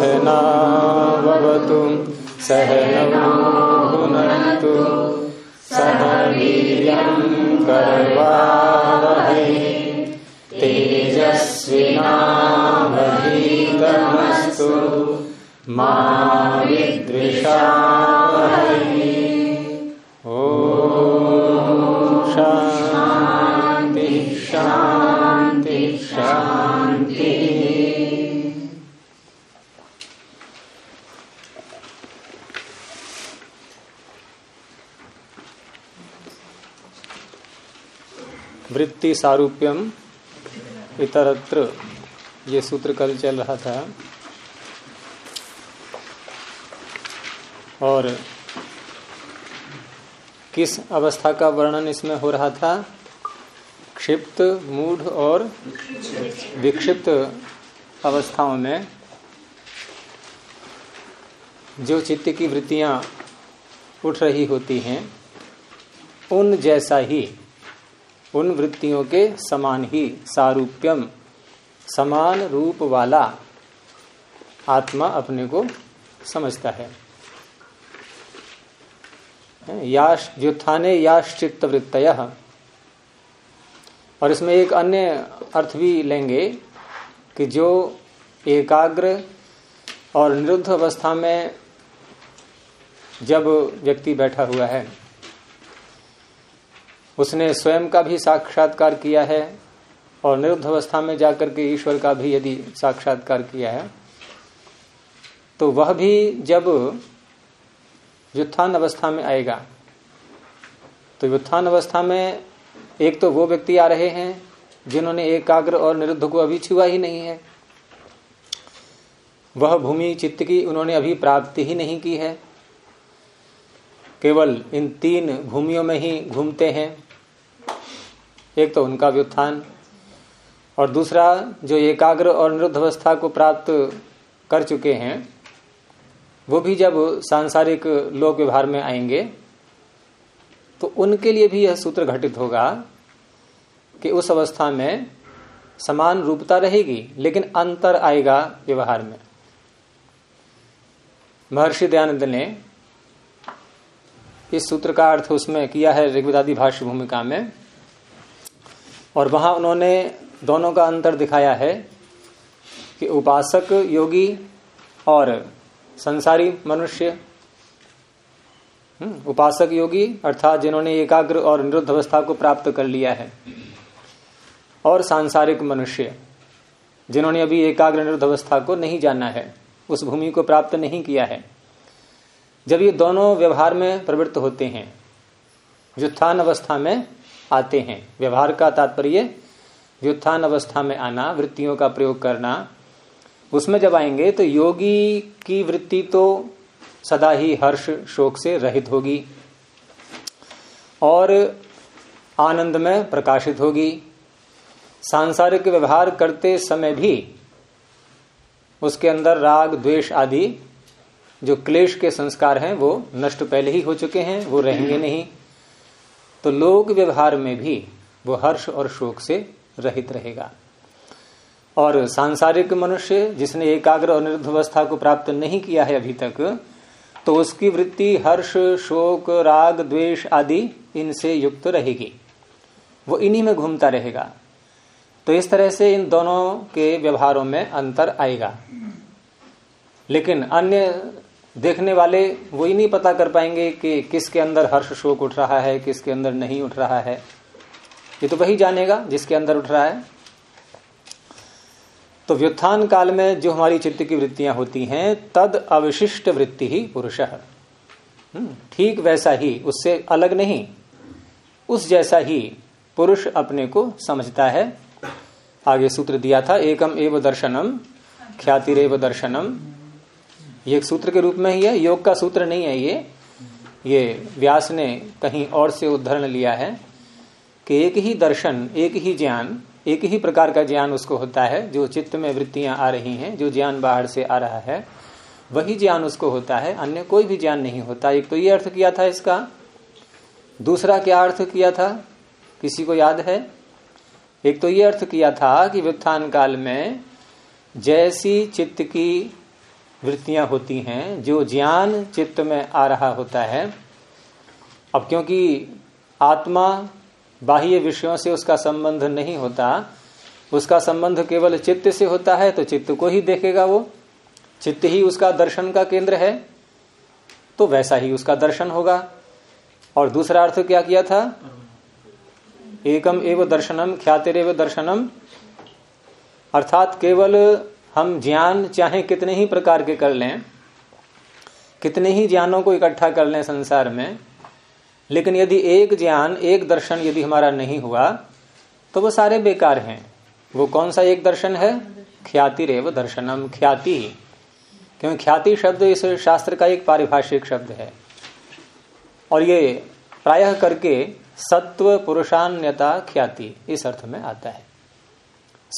सहनावतु सहनौ भुनक्तु सह वीर्यं करवावहै तेजस्विनावधीतमस्तु। मा वृत्ति सारूप्यम इतरत्र। ये सूत्र कल चल रहा था। और किस अवस्था का वर्णन इसमें हो रहा था? क्षिप्त, मूढ़ और विक्षिप्त अवस्थाओं में। जो चित्त की वृत्तियाँ उठ रही होती हैं, उन जैसा ही उन वृत्तियों के समान ही सारूप्यम, समान रूप वाला आत्मा अपने को समझता है। याश, व्युत्थाने याश्चित्त वृत्तय और इसमें एक अन्य अर्थ भी लेंगे कि जो एकाग्र और निरुद्ध अवस्था में जब व्यक्ति बैठा हुआ है उसने स्वयं का भी साक्षात्कार किया है और निरुद्ध अवस्था में जाकर के ईश्वर का भी यदि साक्षात्कार किया है तो वह भी जब व्युत्थान अवस्था में आएगा तो व्युत्थान अवस्था में एक तो वो व्यक्ति आ रहे हैं जिन्होंने एकाग्र और निरुद्ध को अभी छुआ ही नहीं है। वह भूमि चित्त की उन्होंने अभी प्राप्ति ही नहीं की है। केवल इन तीन भूमियों में ही घूमते हैं। एक तो उनका व्युत्थान और दूसरा जो एकाग्र और निरुद्ध अवस्था को प्राप्त कर चुके हैं, वो भी जब सांसारिक लोक व्यवहार में आएँगे तो उनके लिए भी यह सूत्र घटित होगा कि उस अवस्था में समान रूपता रहेगी, लेकिन अंतर आएगा व्यवहार में। महर्षि दयानंद ने इस सूत्र का अर्थ उसमें किया है ऋग्वेदादि भाष्य भूमिका में। और वहाँ उन्होंने दोनों का अंतर दिखाया है कि उपासक योगी और संसारी मनुष्य उपासक योगी अर्थात जिन्होंने एकाग्र और निरुद्ध अवस्था को प्राप्त कर लिया है, और सांसारिक मनुष्य, जिन्होंने अभी एकाग्र निरुद्ध अवस्था को नहीं जाना है, उस भूमि को प्राप्त नहीं किया है। जब ये दोनों व्यवहार में प्रवृत्त होते हैं व्युत्थान अवस्था में आते हैं। व्यवहार का तात्पर्य व्युत्थान अवस्था में आना, वृत्तियों का प्रयोग करना। उसमें जब आएँगे तो योगी की वृत्ति तो सदा ही हर्ष, शोक से रहित होगी और आनंद में प्रकाशित होगी। सांसारिक व्यवहार करते समय भी उसके अंदर राग, द्वेष आदि, जो क्लेश के संस्कार हैं, वो नष्ट पहले ही हो चुके हैं, वो रहेंगे नहीं। तो लोक व्यवहार में भी वो हर्ष और शोक से रहित रहेगा। और सांसारिक मनुष्य जिसने एकाग्र और निरुद्ध अवस्था को प्राप्त नहीं किया है अभी तक तो उसकी वृत्ति हर्ष, शोक, राग, द्वेष आदि इनसे युक्त रहेगी। वो इन्हीं में घूमता रहेगा। तो इस तरह से इन दोनों के व्यवहारों में अंतर आएगा। लेकिन अन्य देखने वाले वो ही नहीं पता कर पाएँगे कि किसके अंदर हर्ष शोक उठ रहा है, किसके अंदर नहीं उठ रहा है। ये तो वही जानेगा जिसके अंदर उठ रहा है। तो व्युत्थान काल में जो हमारी चित्त की वृत्तियाँ होती हैं, तद अविशिष्ट वृत्ति ही पुरुष ठीक वैसा ही, उससे अलग नहीं। उस जैसा ही पुरुष अपने को समझता है। आगे सूत्र दिया था, एकम एव दर्शनम, ख्यातिरेव दर्शनम। ये सूत्र के रूप में ही है, योग का सूत्र नहीं है ये। ये व्यास ने कहीं और से उद्धरण लिया है कि एक ही दर्शन, एक ही ज्ञान, एक ही प्रकार का ज्ञान उसको होता है, जो चित्त में वृत्तियाँ आ रही हैं, जो ज्ञान बाहर से आ रहा है, वही ज्ञान उसको होता है, अन्य कोई भी ज्ञान नहीं होता। एक तो ये अर्थ किया था इसका, दूसरा क्या अर्थ किया था, किसी को याद है? एक तो ये अर्थ किया था कि व्युत्थान काल में जैसी चित्त की वृत्तियाँ होती हैं, जो ज्ञान चित्त में आ रहा होता है। अब क्योंकि आत्मा बाह्य विषयों से उसका संबंध नहीं होता, उसका संबंध केवल चित्त से होता है तो चित्त को ही देखेगा वो। चित्त ही उसका दर्शन का केंद्र है तो वैसा ही उसका दर्शन होगा। और दूसरा अर्थ क्या किया था? एकम एव दर्शनम, ख्यातिरव दर्शनम, अर्थात केवल हम ज्ञान चाहे कितने ही प्रकार के कर लें, कितने ही ज्ञानों को इकट्ठा कर लें संसार में, लेकिन यदि एक ज्ञान, एक दर्शन यदि हमारा नहीं हुआ तो वो सारे बेकार हैं। वो कौन सा एक दर्शन है? ख्याति रेव दर्शनम ख्याति। क्योंकि ख्याति शब्द इस शास्त्र का एक पारिभाषिक शब्द है। और ये प्रायः करके सत्व पुरुषान्यता ख्याति इस अर्थ में आता है।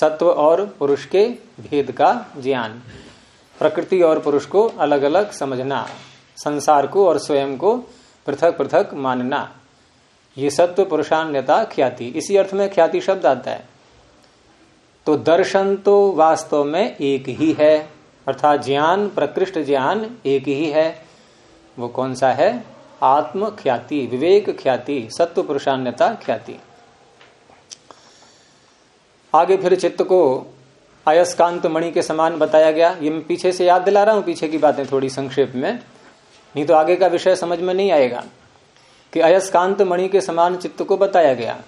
सत्व और पुरुष के भेद का ज्ञान। प्रकृति और पुरुष को अलग अलग समझना, संसार को और स्वयं को पृथक पृथक मानना। ये सत्व पुरुषान्यता ख्याति। इसी अर्थ में ख्याति शब्द आता है। तो दर्शन तो वास्तव में एक ही है, अर्थात ज्ञान, प्रकृष्ट ज्ञान एक ही है। वो कौन सा है? आत्म ख्याति विवेक ख्याति, सत्व पुरुषान्यता ख्याति। आगे फिर चित्त को अयस्कांत मणि के समान बताया गया। ये मैं पीछे से याद दिला रहा हूँ, पीछे की बातें थोड़ी संक्षेप में। नहीं तो आगे का विषय समझ में नहीं आएगा कि अयस्कांत मणि के समान चित्त को बताया गया।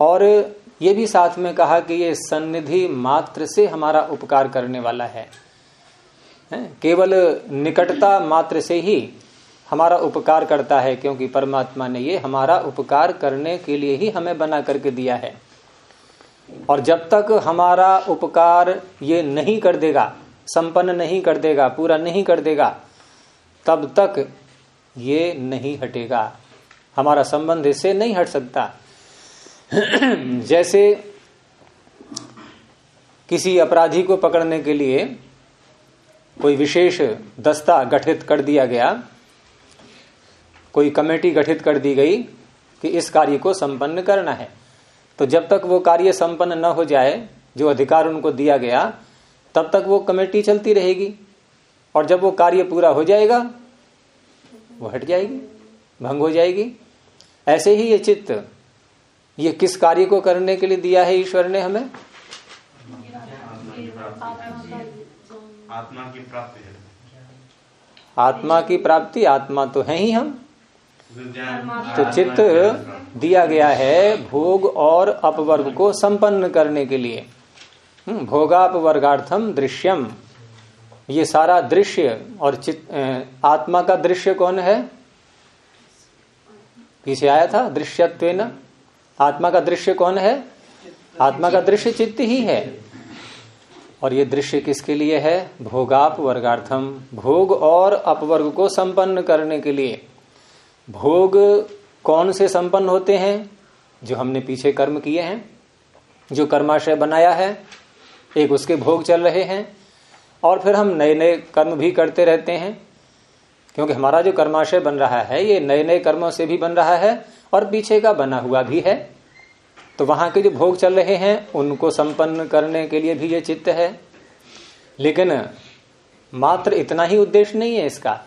और ये भी साथ में कहा कि ये सन्निधि मात्र से हमारा उपकार करने वाला है? केवल निकटता मात्र से ही हमारा उपकार करता है, क्योंकि परमात्मा ने ये हमारा उपकार करने के लिए ही हमें बना करके दिया है। और जब तक हमारा उपकार ये नहीं कर देगा, संपन्न नहीं कर देगा, पूरा नहीं कर देगा, तब तक ये नहीं हटेगा। हमारा संबंध इससे नहीं हट सकता। जैसे किसी अपराधी को पकड़ने के लिए कोई विशेष दस्ता गठित कर दिया गया, कोई कमेटी गठित कर दी गई कि इस कार्य को संपन्न करना है। तो जब तक वो कार्य संपन्न न हो जाए जो अधिकार उनको दिया गया तब तक वो कमेटी चलती रहेगी। और जब वो कार्य पूरा हो जाएगा वो हट जाएगी भंग हो जाएगी। ऐसे ही ये चित्त ये किस कार्य को करने के लिए दिया है ईश्वर ने हमें? आत्मा की प्राप्ति आत्मा की प्राप्ति आत्मा तो है ही हम। तो चित्त दिया गया है भोग और अपवर्ग को संपन्न करने के लिए। हम्म, भोगापवर्गार्थम दृश्यम। ये सारा दृश्य और चित आत्मा का दृश्य कौन है? पीछे आया था? दृश्यत्व आत्मा का दृश्य कौन है? आत्मा का दृश्य चित्त ही है। और ये दृश्य किसके लिए है? भोगाप वर्गार्थम भोग और अपवर्ग को संपन्न करने के लिए। भोग कौन से संपन्न होते हैं? जो हमने पीछे कर्म किए हैं, जो कर्माशय बनाया है, एक उसके भोग चल रहे हैं। और फिर हम नए नए कर्म भी करते रहते हैं, क्योंकि हमारा जो कर्माशय बन रहा है, ये नए नए कर्मों से भी बन रहा है और पीछे का बना हुआ भी है। तो वहाँ के जो भोग चल रहे हैं, उनको संपन्न करने के लिए भी ये चित्त है। लेकिन मात्र इतना ही उद्देश्य नहीं है इसका।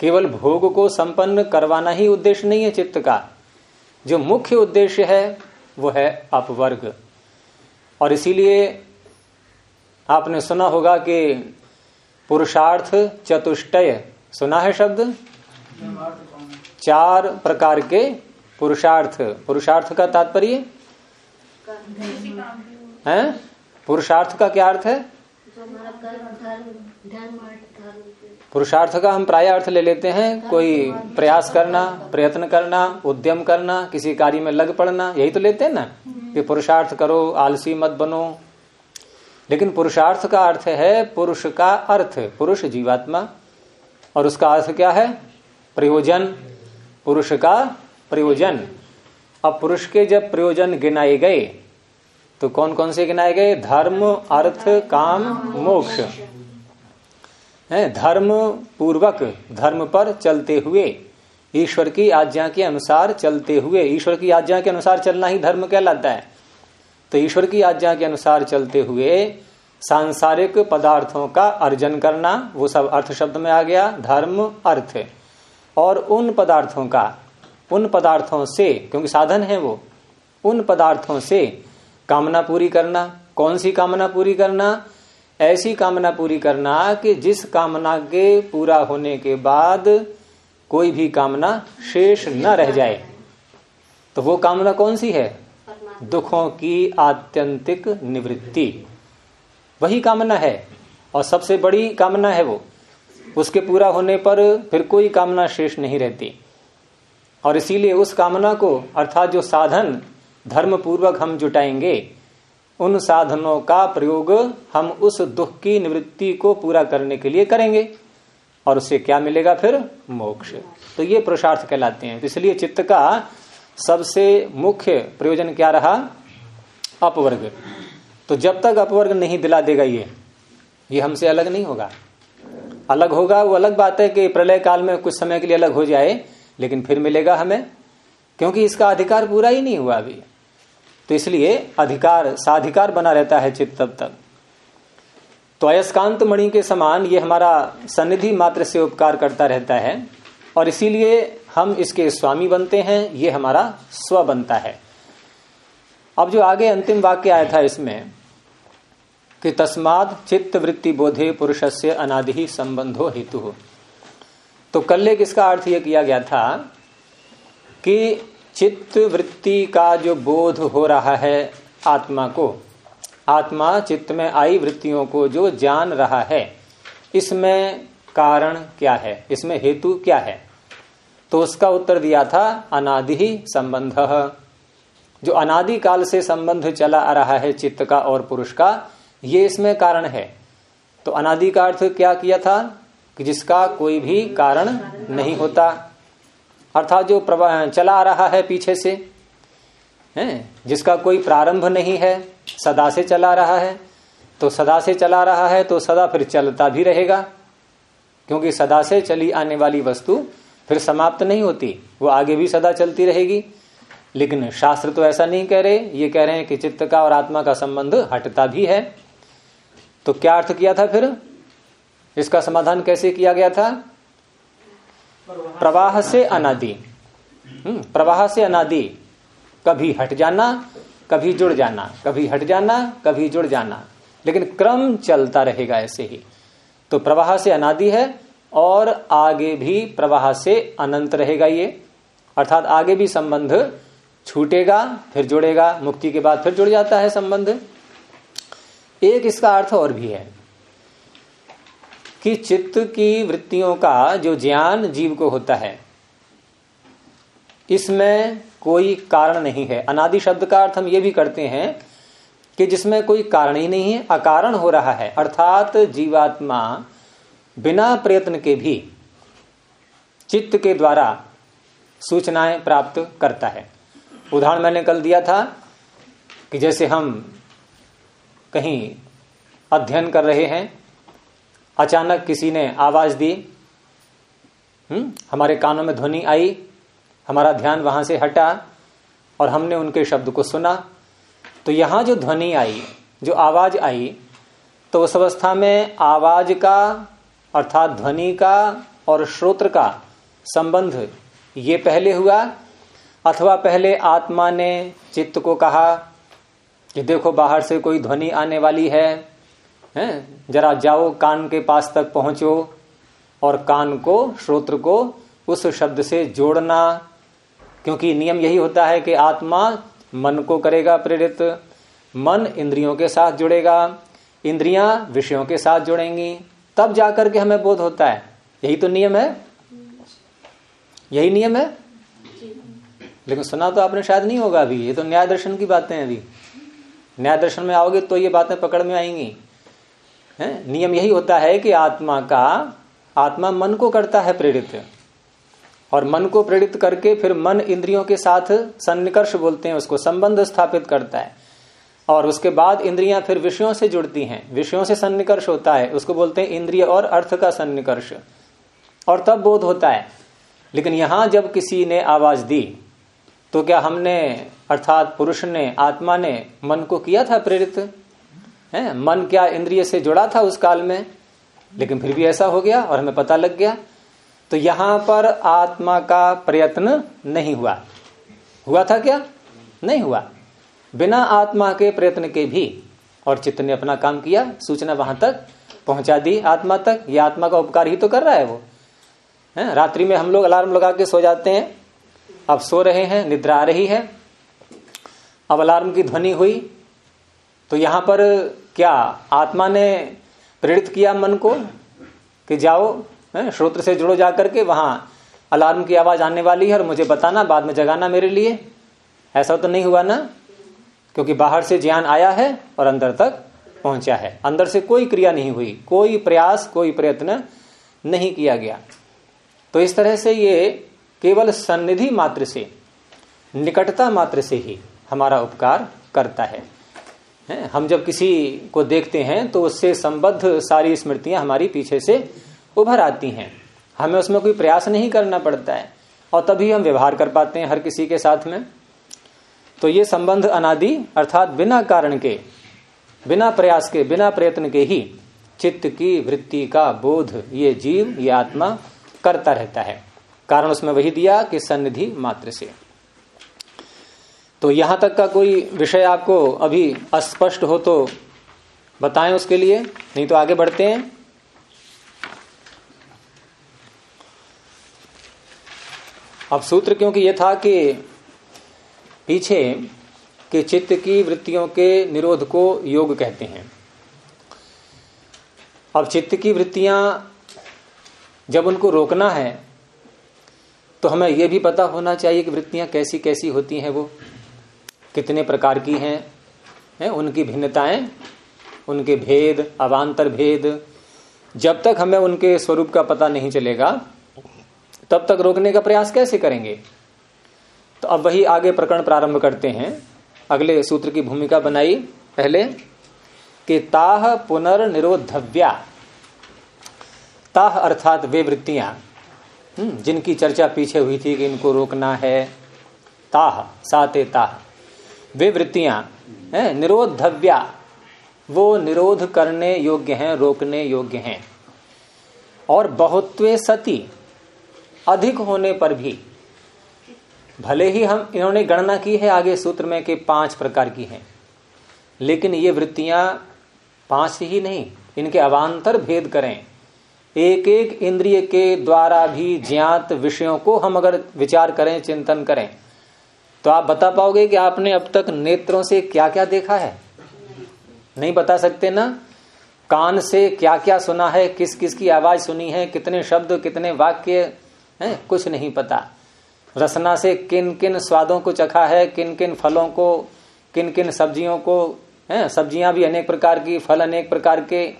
केवल भोग को संपन्न करवाना ही उद्देश्य नहीं है चित्त का। जो मुख्य उद्देश्य है वो है अपवर्ग। और इसीलिए आपने सुना होगा कि पुरुषार्थ चतुष्टय। सुना है शब्द? चार प्रकार के पुरुषार्थ। पुरुषार्थ का तात्पर्य? है? पुरुषार्थ का क्या अर्थ है? पुरुषार्थ का हम प्राय अर्थ ले लेते हैं। कोई प्रयास करना, प्रयत्न करना, उद्यम करना, किसी कार्य में लग पड़ना, यही तो लेते हैं ना। कि पुरुषार्थ करो, आलसी मत बनो। लेकिन पुरुषार्थ का अर्थ है पुरुष का अर्थ, पुरुष जीवात्मा। और उसका अर्थ क्या है? प्रयोजन। पुरुष का प्रयोजन। अब पुरुष के जब प्रयोजन गिनाए गए तो कौन कौन से गिनाए गए? धर्म, अर्थ, काम, मोक्ष। है धर्म पूर्वक धर्म पर चलते हुए। ईश्वर की आज्ञा के अनुसार चलते हुए। ईश्वर की आज्ञा के अनुसार चलना ही धर्म कहलाता है। तो ईश्वर की आज्ञा के अनुसार चलते हुए सांसारिक पदार्थों का अर्जन करना, वो सब अर्थ शब्द में आ गया, धर्म, अर्थ। और उन पदार्थों का, उन पदार्थों से, क्योंकि साधन है वो, उन पदार्थों से कामना पूरी करना, कौन सी कामना पूरी करना? ऐसी कामना पूरी करना कि जिस कामना के पूरा होने के बाद कोई भी कामना शेष न रह जाए। तो वो कामना कौन सी है? दुखों की आत्यंतिक निवृत्ति। वही कामना है, और सबसे बड़ी कामना है वो। उसके पूरा होने पर फिर कोई कामना शेष नहीं रहती। और इसीलिए उस कामना को, अर्थात जो साधन धर्म पूर्वक हम जुटाएँगे उन साधनों का प्रयोग हम उस दुख की निवृत्ति को पूरा करने के लिए करेंगे। और उससे क्या मिलेगा फिर? मोक्ष। तो ये पुरुषार्थ कहलाते हैं। तो इसलिए चित्त का सबसे मुख्य प्रयोजन क्या रहा? अपवर्ग। तो जब तक अपवर्ग नहीं दिला देगा ये ये हमसे अलग नहीं होगा। अलग होगा, वो अलग बात है कि प्रलय काल में कुछ समय के लिए अलग हो जाए, लेकिन फिर मिलेगा हमें। क्योंकि इसका अधिकार पूरा ही नहीं हुआ अभी। तो इसलिए अधिकार, साधिकार बना रहता है चित्त तब तक। तो अयस्कांत मणि के समान ये हमारा सन्निधि मात्र से उपकार करता रहता है, और इसीलिए हम इसके स्वामी बनते हैं, ये हमारा स्व बनता है। अब जो आगे अंतिम वाक्य आया था इसमें, कि तस्माद चित्त वृत्ति बोधे पुरुष से अनादि संबंधो हेतु। हो तो कल एक इसका अर्थ यह किया गया था, कि चित्त वृत्ति का जो बोध हो रहा है आत्मा को, आत्मा चित्त में आई वृत्तियों को जो जान रहा है, इसमें कारण क्या है, इसमें हेतु क्या है? तो उसका उत्तर दिया था, अनादि ही संबंध। जो अनादि काल से संबंध चला आ रहा है चित्त का और पुरुष का, ये इसमें कारण है। तो अनादि का अर्थ क्या किया था? कि जिसका कोई भी कारण नहीं होता। अर्थात जो चला आ रहा है पीछे से, है? जिसका कोई प्रारंभ नहीं है, सदा से चला रहा है। तो सदा से चला रहा है तो सदा फिर चलता भी रहेगा। क्योंकि सदा से चली आने वाली वस्तु फिर समाप्त नहीं होती, वो आगे भी सदा चलती रहेगी। लेकिन शास्त्र तो ऐसा नहीं कह रहे, ये कह रहे हैं कि चित्त का और आत्मा का संबंध हटता भी है। तो क्या अर्थ किया था फिर? इसका समाधान कैसे किया गया था? प्रवाह से अनादि। हम्म, प्रवाह से अनादि। कभी हट जाना कभी जुड़ जाना कभी हट जाना कभी जुड़ जाना। लेकिन क्रम चलता रहेगा ऐसे ही। तो प्रवाह से अनादि है और आगे भी प्रवाह से अनंत रहेगा ये। अर्थात आगे भी संबंध छूटेगा फिर जुड़ेगा मुक्ति के बाद फिर जुड़ जाता है संबंध। एक इसका अर्थ और भी है। कि चित्त की वृत्तियों का जो ज्ञान जीव को होता है, इसमें कोई कारण नहीं है। अनादि शब्द का अर्थ हम ये भी करते हैं कि जिसमें कोई कारण ही नहीं है, अकारण हो रहा है। अर्थात जीवात्मा बिना प्रयत्न के भी चित्त के द्वारा सूचनाएँ प्राप्त करता है। उदाहरण मैंने कल दिया था कि जैसे हम कहीं अध्ययन कर रहे हैं अचानक किसी ने आवाज़ दी हम्म हमारे कानों में ध्वनि आई, हमारा ध्यान वहाँ से हटा और हमने उनके शब्द को सुना। तो यहाँ जो ध्वनि आई, जो आवाज़ आई तो उस अवस्था में आवाज़ का अर्थात ध्वनि का और श्रोत्र का संबंध ये पहले हुआ, अथवा पहले आत्मा ने चित्त को कहा कि देखो बाहर से कोई ध्वनि आने वाली है हैं? जरा जाओ, कान के पास तक पहुंचो और कान को, श्रोत्र को उस शब्द से जोड़ना। क्योंकि नियम यही होता है कि आत्मा मन को करेगा प्रेरित, मन इंद्रियों के साथ जुड़ेगा, इंद्रियाँ विषयों के साथ जुड़ेंगी। तब जाकर के हमें बोध होता है। यही तो नियम है? यही नियम है? लेकिन सुना तो आपने शायद नहीं होगा अभी। ये तो न्याय दर्शन की बातें हैं अभी। न्याय दर्शन में आओगे तो ये बातें पकड़ में आएँगी। है? नियम यही होता है कि आत्मा का, आत्मा मन को करता है प्रेरित। और मन को प्रेरित करके फिर मन इंद्रियों के साथ सन्निकर्ष बोलते हैं, उसको संबंध स्थापित करता है। और उसके बाद इंद्रियाँ फिर विषयों से जुड़ती हैं। विषयों से सन्निकर्ष होता है, उसको बोलते हैं इंद्रिय और अर्थ का सन्निकर्ष। और तब बोध होता है। लेकिन यहाँ जब किसी ने आवाज़ दी तो क्या हमने, अर्थात पुरुष ने, आत्मा ने मन को किया था प्रेरित? है? मन क्या इंद्रिय से जुड़ा था उस काल में? लेकिन फिर भी ऐसा हो गया और हमें पता लग गया। तो यहाँ पर आत्मा का प्रयत्न नहीं हुआ। हुआ था क्या? नहीं हुआ। बिना आत्मा के प्रयत्न के भी। और चित्त ने अपना काम किया, सूचना वहाँ तक पहुँचा दी आत्मा तक। ये आत्मा का उपकार ही तो कर रहा है वो। है? रात्रि में हम लोग अलार्म लगा के सो जाते हैं। अब सो रहे हैं, निद्रा आ रही है। अब अलार्म की ध्वनि हुई। तो यहाँ पर क्या आत्मा ने प्रेरित किया मन को कि जाओ श्रोत्र से जुड़ो जाकर के, वहाँ अलार्म की आवाज़ आने वाली है और मुझे बताना, बाद में जगाना मेरे लिए। ऐसा तो नहीं हुआ ना? क्योंकि बाहर से ज्ञान आया है और अंदर तक पहुँचा है। अंदर से कोई क्रिया नहीं हुई, कोई प्रयास, कोई प्रयत्न नहीं किया गया। तो इस तरह से ये केवल सन्निधि मात्र से, निकटता मात्र से ही हमारा उपकार करता है। है। हम जब किसी को देखते हैं तो उससे संबद्ध सारी स्मृतियाँ हमारी पीछे से उभर आती हैं। हमें उसमें कोई प्रयास नहीं करना पड़ता है, और तभी हम व्यवहार कर पाते हैं हर किसी के साथ में। तो ये संबंध अनादि, अर्थात बिना कारण के, बिना प्रयास के, बिना प्रयत्न के ही चित्त की वृत्ति का बोध, ये जीव, ये आत्मा करता रहता है। कारण उसमें वही दिया कि सन्निधि मात्र से। तो यहाँ तक का कोई विषय आपको अभी अस्पष्ट हो तो बताएँ उसके लिए, नहीं तो आगे बढ़ते हैं। अब सूत्र क्योंकि यह था कि पीछे के चित्त की वृत्तियों के निरोध को योग कहते हैं। अब चित्त की वृत्तियाँ जब उनको रोकना है तो हमें यह भी पता होना चाहिए कि वृत्तियाँ कैसी कैसी होती हैं वो। कितने प्रकार की हैं है उनकी भिन्नताएँ उनके भेद अवान्तर भेद। जब तक हमें उनके स्वरूप का पता नहीं चलेगा तब तक रोकने का प्रयास कैसे करेंगे? तो अब वही आगे प्रकरण प्रारंभ करते हैं। अगले सूत्र की भूमिका बनाई पहले कि ताह पुनर्निरोधव्या। ताह अर्थात वे वृत्तियाँ हम्म, जिनकी चर्चा पीछे हुई थी कि इनको रोकना है। ताह साते ताह। वे वृत्तियाँ निरोधव्या। वो निरोध करने योग्य हैं, रोकने योग्य हैं। और बहुत्वे सती, अधिक होने पर भी। भले ही हम, इन्होंने गणना की है आगे सूत्र में कि पाँच प्रकार की हैं, लेकिन ये वृत्तियाँ पाँच ही नहीं, इनके अवान्तर भेद करें। एक एक इंद्रिय के द्वारा भी ज्ञात विषयों को हम अगर विचार करें, चिंतन करें तो आप बता पाओगे कि आपने अब तक नेत्रों से क्या क्या देखा है? नहीं बता सकते ना? कान से क्या क्या सुना है? किस किस की आवाज़ सुनी है? कितने शब्द, कितने वाक्य? हैं? कुछ नहीं पता। रसना से किन किन स्वादों को चखा है? किन किन फलों को किन किन सब्जियों को? है? सब्ज़ियाँ भी अनेक प्रकार की, फल अनेक प्रकार के।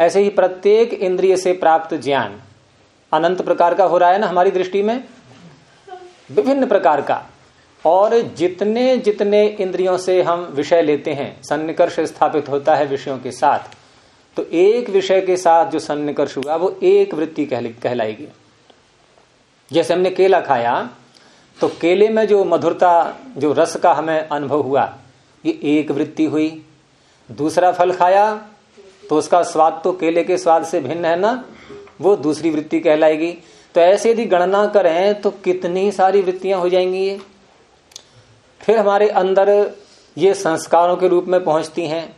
ऐसे ही प्रत्येक इंद्रिय से प्राप्त ज्ञान। अनंत प्रकार का हो रहा है ना हमारी दृष्टि में? विभिन्न प्रकार का। और जितने जितने इंद्रियों से हम विषय लेते हैं, सन्निकर्ष स्थापित होता है विषयों के साथ तो एक विषय के साथ जो सन्निकर्ष हुआ, वो एक वृत्ति कहलाएगी। जैसे हमने केला खाया तो केले में जो मधुरता, जो रस का हमें अनुभव हुआ, ये एक वृत्ति हुई। दूसरा फल खाया तो उसका स्वाद तो केले के स्वाद से भिन्न है ना, वो दूसरी वृत्ति कहलाएगी। तो ऐसे यदि गणना करें तो कितनी सारी वृत्तियाँ हो जाएँगी ये। फिर हमारे अंदर ये संस्कारों के रूप में पहुँचती हैं।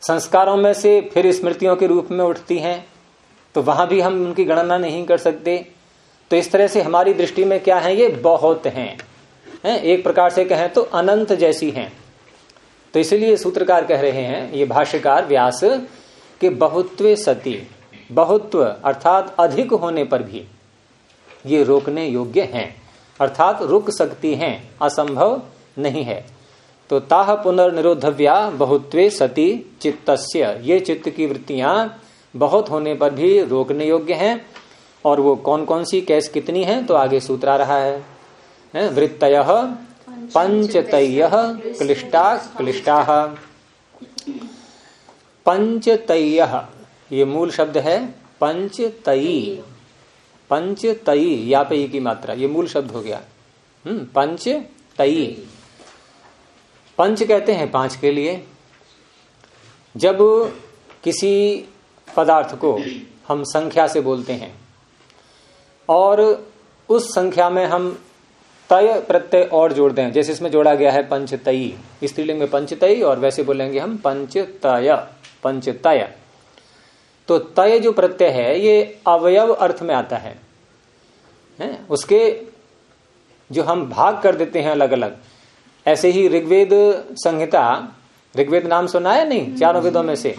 संस्कारों में से फिर स्मृतियों के रूप में उठती हैं। तो वहाँ भी हम उनकी गणना नहीं कर सकते। तो इस तरह से हमारी दृष्टि में क्या है? ये बहुत हैं। है? एक प्रकार से कहें तो अनंत जैसी हैं। तो इसलिए सूत्रकार कह रहे हैं, ये भाष्यकार व्यास, के बहुत्व सती, बहुत्व अर्थात अधिक होने पर भी ये रोकने योग्य हैं। अर्थात रुक सकती हैं, असंभव नहीं है। तो ताह पुनर्निरोधव्या बहुत्वे सती चित्तस्य। ये चित्त की वृत्तियाँ बहुत होने पर भी रोकने योग्य हैं। और वो कौन कौन सी कैस कितनी है तो आगे सूत्र आ रहा है। वृत्तय, पंचतय, क्लिष्टा क्लिष्टा। पंचतय, ये मूल शब्द है पंचतई पंचतई या पे की मात्रा, ये मूल शब्द हो गया। हम्म पंच कहते हैं पाँच के लिए। जब किसी पदार्थ को हम संख्या से बोलते हैं और उस संख्या में हम तय प्रत्यय और जोड़ दें जैसे इसमें जोड़ा गया है पंचतई स्त्रीलिंग में पंचतई और वैसे बोलेंगे हम पंचतय पंचतय। तो तय जो प्रत्यय है ये अवयव अर्थ में आता है, है? उसके जो हम भाग कर देते हैं अलग अलग ऐसे ही ऋग्वेद संहिता ऋग्वेद नाम सुना है नहीं? चारों वेदों में से?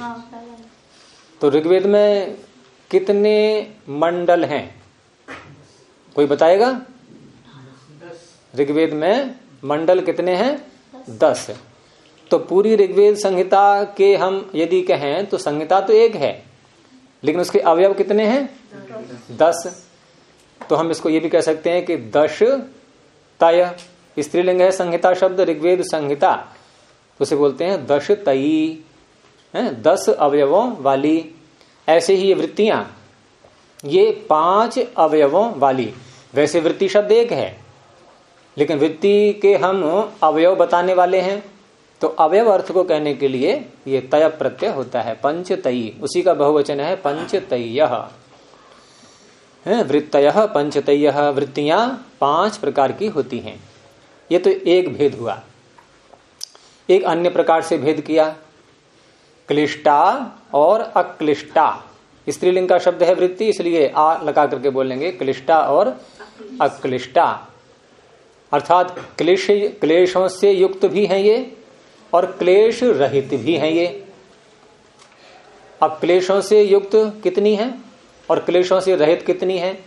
तो ऋग्वेद में कितने मंडल हैं? कोई बताएगा? ऋग्वेद में मंडल कितने हैं? दस तो पूरी ऋग्वेद संहिता के हम यदि कहें तो संहिता तो एक है लेकिन उसके अवयव कितने हैं? दस। तो हम इसको ये भी कह सकते हैं कि दश तय। स्त्रीलिंग है, संहिता शब्द, ऋग्वेद, संहिता। उसे बोलते हैं दश तई है, दस अवयवों वाली। ऐसे ही ये वृत्तियाँ। ये पाँच अवयवों वाली। वैसे वृत्ति शब्द एक है। लेकिन वृत्ति के हम अवयव बताने वाले हैं। तो अवयव अर्थ को कहने के लिए ये तय प्रत्यय होता है। पंच तई उसी का बहुवचन है पंच तय वृत्तय पंचतय वृत्तियाँ पाँच प्रकार की होती हैं। ये तो एक भेद हुआ। एक अन्य प्रकार से भेद किया। क्लिष्टा और अक्लिष्टा। स्त्रीलिंग का शब्द है वृत्ति, इसलिए आ लगा करके बोलेंगे, क्लिष्टा और अक्लिष्टा। अर्थात क्लेश, क्लेशों से युक्त भी है ये, और क्लेश रहित भी है ये। अब क्लेशों से युक्त कितनी है, और क्लेशों से रहित कितनी है?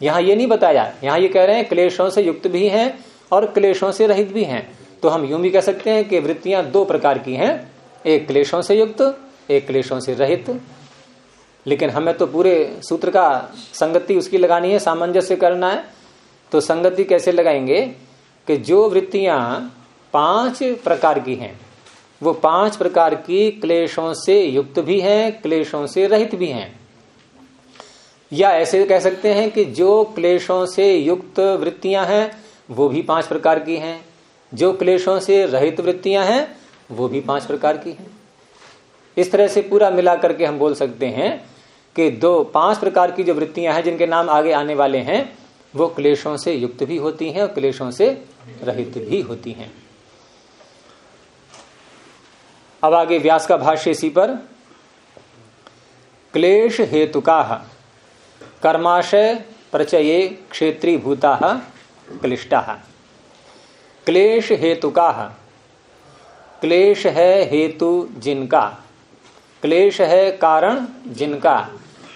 यहाँ ये नहीं बताया। यहाँ ये कह रहे हैं, क्लेशों से युक्त भी हैं और क्लेशों से रहित भी हैं। तो हम यूँ भी कह सकते हैं कि वृत्तियाँ दो प्रकार की हैं। एक क्लेशों से युक्त, एक क्लेशों से रहित। लेकिन हमें तो पूरे सूत्र का संगति उसकी लगानी है, सामंजस्य करना है। तो संगति कैसे लगाएँगे कि जो वृत्तियाँ पाँच प्रकार की हैं, वो पाँच प्रकार की क्लेशों से युक्त भी हैं, क्लेशों से रहित भी हैं। या ऐसे कह सकते हैं कि जो क्लेशों से युक्त वृत्तियाँ हैं वो भी पाँच प्रकार की हैं। जो क्लेशों से रहित वृत्तियाँ हैं, वो भी पाँच प्रकार की हैं। इस तरह से पूरा मिला करके हम बोल सकते हैं कि दो पाँच प्रकार की जो वृत्तियाँ हैं, जिनके नाम आगे आने वाले हैं, वो क्लेशों से युक्त भी होती हैं और क्लेशों से रहित भी होती हैं। अब आगे व्यास का भाष्य इसी पर। क्लेश हेतुका, कर्माशय प्रचये क्षेत्री भूता क्लिष्टा। क्लेश हेतुका। क्लेश है हेतु जिनका। क्लेश है कारण जिनका।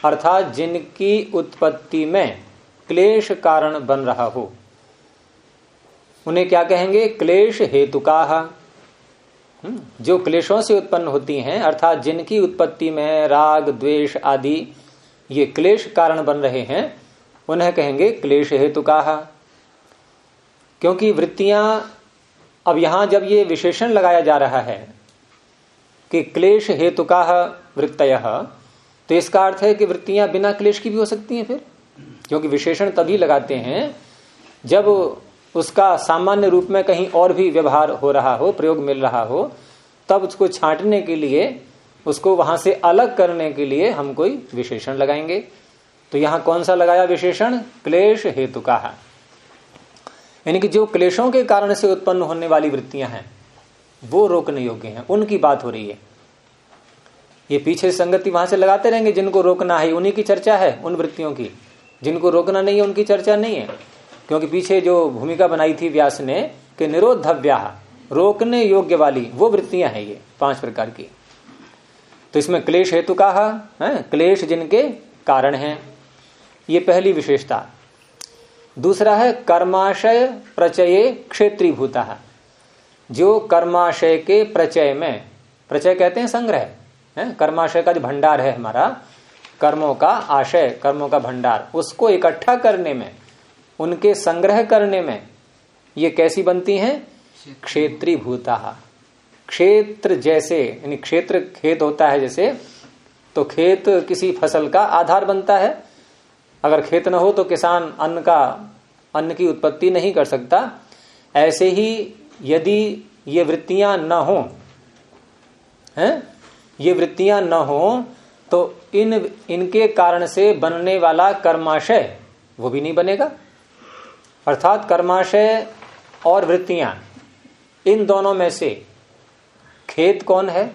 अर्थात जिनकी उत्पत्ति में क्लेश कारण बन रहा हो। उन्हें क्या कहेंगे? क्लेश हेतुका। हम्म, जो क्लेशों से उत्पन्न होती हैं अर्थात जिनकी उत्पत्ति में राग द्वेष आदि ये क्लेश कारण बन रहे हैं उन्हें कहेंगे क्लेश हेतुका। क्योंकि वृत्तियाँ अब यहाँ जब ये विशेषण लगाया जा रहा है कि क्लेश हेतु का वृत्तय तो इसका अर्थ है कि वृत्तियाँ बिना क्लेश की भी हो सकती हैं फिर। क्योंकि विशेषण तभी लगाते हैं जब उसका सामान्य रूप में कहीं और भी व्यवहार हो रहा हो, प्रयोग मिल रहा हो, तब उसको छांटने के लिए, उसको वहाँ से अलग करने के लिए हम कोई विशेषण लगाएँगे। तो यहाँ कौन सा लगाया विशेषण? क्लेश हेतु का यानी कि जो क्लेशों के कारण से उत्पन्न होने वाली वृत्तियाँ हैं, वो रोकने योग्य हैं। उनकी बात हो रही है। ये पीछे संगति वहाँ से लगाते रहेंगे, जिनको रोकना है उन्हीं की चर्चा है, उन वृत्तियों की। जिनको रोकना नहीं है, उनकी चर्चा नहीं है। क्योंकि पीछे जो भूमिका बनाई थी व्यास ने, कि निरोधव्या, रोकने योग्य वाली, वो वृत्तियाँ हैं ये, पाँच प्रकार की। तो इसमें क्लेश हेतु कहा है? क्लेश जिनके कारण हैं। ये पहली विशेषता। दूसरा है कर्माशय प्रचय क्षेत्री भूता जो कर्माशय के प्रचय में, प्रचय कहते हैं संग्रह, है? कर्माशय का जो भंडार है हमारा, कर्मों का आशय, कर्मों का भंडार, उसको इकट्ठा करने में, उनके संग्रह करने में, ये कैसी बनती हैं? क्षेत्री भूता क्षेत्र जैसे, यानी क्षेत्र खेत होता है जैसे तो खेत किसी फ़सल का आधार बनता है। अगर खेत न हो तो किसान अन्न का, अन्न की उत्पत्ति नहीं कर सकता। ऐसे ही यदि ये वृत्तियाँ न हो, हैं? ये वृत्तियाँ न हो तो इन, इनके कारण से बनने वाला कर्माशय, वो भी नहीं बनेगा। अर्थात कर्माशय और वृत्तियाँ, इन दोनों में से खेत कौन है?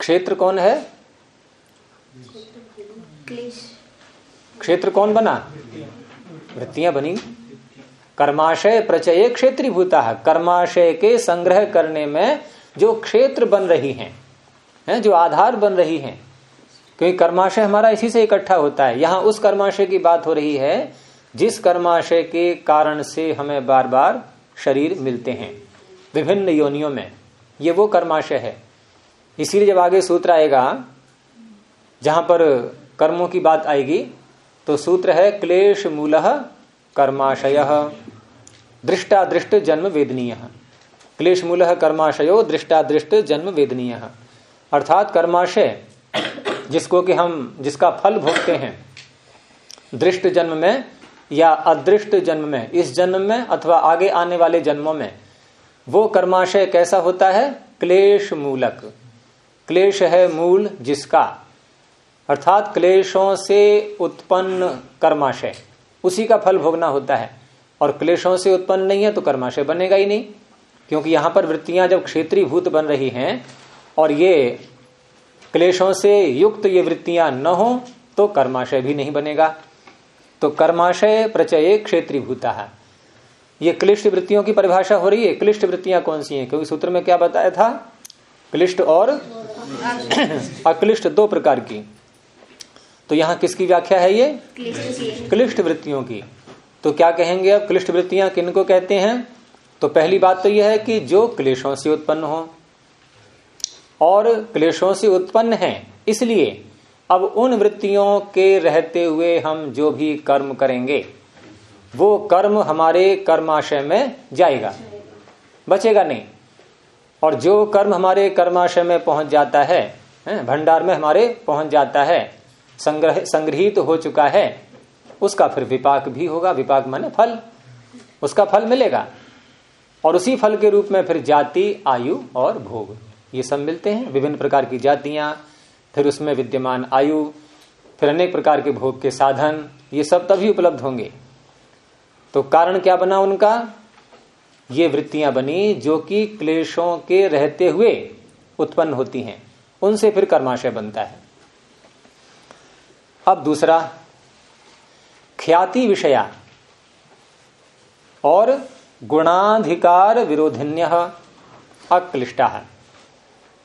क्षेत्र कौन है? क्षेत्र कौन बना? वृत्तियाँ बनी। कर्माशय प्रचय क्षेत्री भूता है। कर्माशय के संग्रह करने में जो क्षेत्र बन रही हैं है, जो आधार बन रही हैं क्योंकि कर्माशय हमारा इसी से इकट्ठा होता है। यहाँ उस कर्माशय की बात हो रही है जिस कर्माशय के कारण से हमें बार बार शरीर मिलते हैं विभिन्न योनियों में। ये वो कर्माशय है। इसीलिए जब आगे सूत्र आएगा जहाँ पर कर्मों की बात आएगी तो सूत्र है क्लेश मूल कर्माशय। दृष्टादृष्ट जन्म वेदनीय। क्लेश मूल कर्माशयो, दृष्टादृष्ट जन्म वेदनीय। अर्थात कर्माशय, जिसको कि हम, जिसका फल भोगते हैं, दृष्ट जन्म में या अदृष्ट जन्म में, इस जन्म में अथवा आगे आने वाले जन्मों में, वो कर्माशय कैसा होता है? क्लेश मूलक। क्लेश है मूल जिसका। अर्थात क्लेशों से उत्पन्न कर्माशय। उसी का फल भोगना होता है। और क्लेशों से उत्पन्न नहीं है तो कर्माशय बनेगा ही नहीं क्योंकि यहाँ पर वृत्तियाँ जब क्षेत्रीय भूत बन रही हैं और ये क्लेशों से युक्त ये वृत्तियाँ न हो तो कर्माशय भी नहीं बनेगा। तो कर्माशय प्रचय क्षेत्रीय भूता है ये क्लिष्ट वृत्तियों की परिभाषा हो रही है। क्लिष्ट वृत्तियाँ कौन सी हैं? क्योंकि सूत्र में क्या बताया था? क्लिष्ट और अक्लिष्ट दो प्रकार की। तो यहाँ किसकी व्याख्या है ये? क्लिष्ट वृत्तियों की। तो क्या कहेंगे अब क्लिष्ट वृत्तियाँ किन को कहते हैं? तो पहली बात तो यह है कि जो क्लेशों से उत्पन्न हो और क्लेशों से उत्पन्न है इसलिए अब उन वृत्तियों के रहते हुए हम जो भी कर्म करेंगे वो कर्म हमारे कर्माशय में जाएगा। बचेगा नहीं। और जो कर्म हमारे कर्माशय में पहुँच जाता है भंडार में हमारे पहुँच जाता है संग्रह, संग्रहित हो चुका है, उसका फिर विपाक भी होगा। विपाक माने फल। उसका फल मिलेगा। और उसी फल के रूप में फिर जाति, आयु और भोग। ये सब मिलते हैं। विभिन्न प्रकार की जातियाँ, फिर उसमें विद्यमान आयु, फिर अनेक प्रकार के भोग के साधन, ये सब तभी उपलब्ध होंगे। तो कारण क्या बना उनका? ये वृत्तियाँ बनी जो कि क्लेशों के रहते हुए उत्पन्न होती हैं। उनसे फिर कर्माशय बनता है। अब दूसरा ख्याति विषया और गुणाधिकार विरोधिन्य अक्लिष्टा।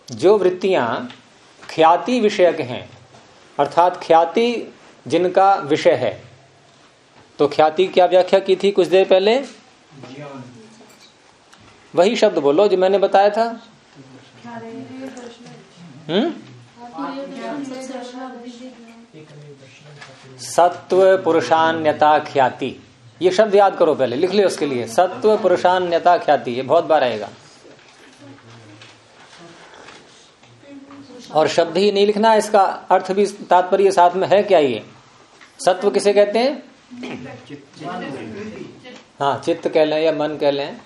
जो वृत्तियाँ ख्याति विषयक हैं अर्थात ख्याति जिनका विषय है तो ख्याति क्या व्याख्या की थी कुछ देर पहले? वही शब्द बोलो जो मैंने बताया था। हम्म? सत्व पुरुषान्यता ख्याति ये शब्द याद करो पहले, लिख ले उसके लिए। सत्व पुरुषान्यता ख्याति ये बहुत बार आएगा। और शब्द ही नहीं लिखना, इसका अर्थ भी तात्पर्य साथ में है क्या ये? सत्व किसे कहते हैं? हाँ चित्त कह लें या मन कह लें।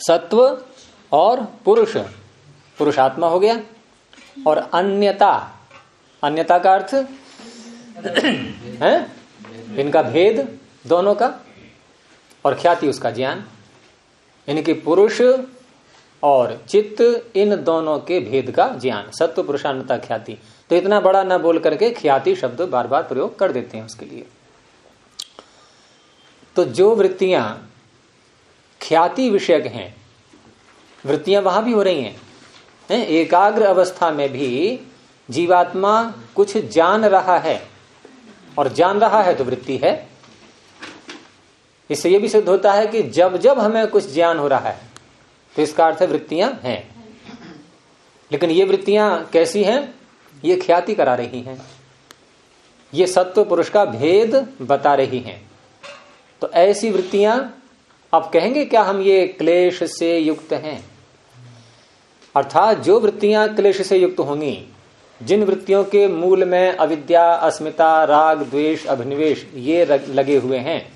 सत्व और पुरुष। पुरुषात्मा हो गया। और अन्यता। अन्यता का अर्थ? है? इनका भेद दोनों का? और ख्याति उसका ज्ञान? इनकी पुरुष और चित्त इन दोनों के भेद का ज्ञान। सत्व पुरुषान्यता ख्याति। तो इतना बड़ा न बोल करके ख्याति शब्द बार बार प्रयोग कर देते हैं उसके लिए। तो जो वृत्तियाँ ख्याति विषयक हैं वृत्तियाँ वहाँ भी हो रही हैं? एकाग्र अवस्था में भी जीवात्मा कुछ जान रहा है और जान रहा है तो वृत्ति है। इससे यह भी सिद्ध होता है कि जब जब हमें कुछ ज्ञान हो रहा है तो इसका अर्थ वृत्तियाँ हैं। लेकिन ये वृत्तियाँ कैसी हैं? ये ख्याति करा रही हैं। ये सत्व पुरुष का भेद बता रही हैं। तो ऐसी वृत्तियाँ, अब कहेंगे क्या हम ये क्लेश से युक्त हैं? अर्थात जो वृत्तियाँ क्लेश से युक्त होंगी जिन वृत्तियों के मूल में अविद्या, अस्मिता, राग, द्वेष, अभिनिवेश ये लगे हुए हैं,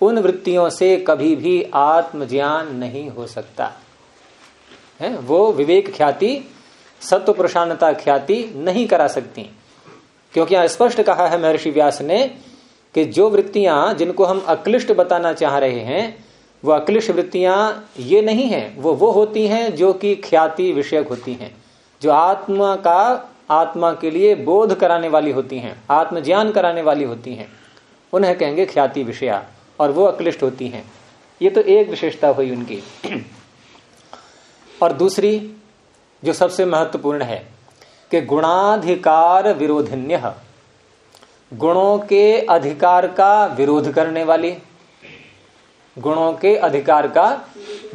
उन वृत्तियों से कभी भी आत्मज्ञान नहीं हो सकता। है, वो विवेक ख्याति सत्व प्रशांतता ख्याति नहीं करा सकती। क्योंकि यहाँ स्पष्ट कहा है महर्षि व्यास ने कि जो वृत्तियाँ जिनको हम अक्लिष्ट बताना चाह रहे हैं, वो अक्लिष्ट वृत्तियाँ ये नहीं है, वो वो होती हैं जो कि ख्याति विषयक होती हैं, जो आत्मा का आत्मा के लिए बोध कराने वाली होती हैं, आत्मज्ञान कराने वाली होती हैं। उन्हें कहेंगे ख्याति विषया, और वो अक्लिष्ट होती हैं। ये तो एक विशेषता हुई उनकी। और दूसरी, जो सबसे महत्वपूर्ण है, कि गुणाधिकार विरोधिन्य, गुणों के अधिकार का विरोध करने वाली, गुणों के अधिकार का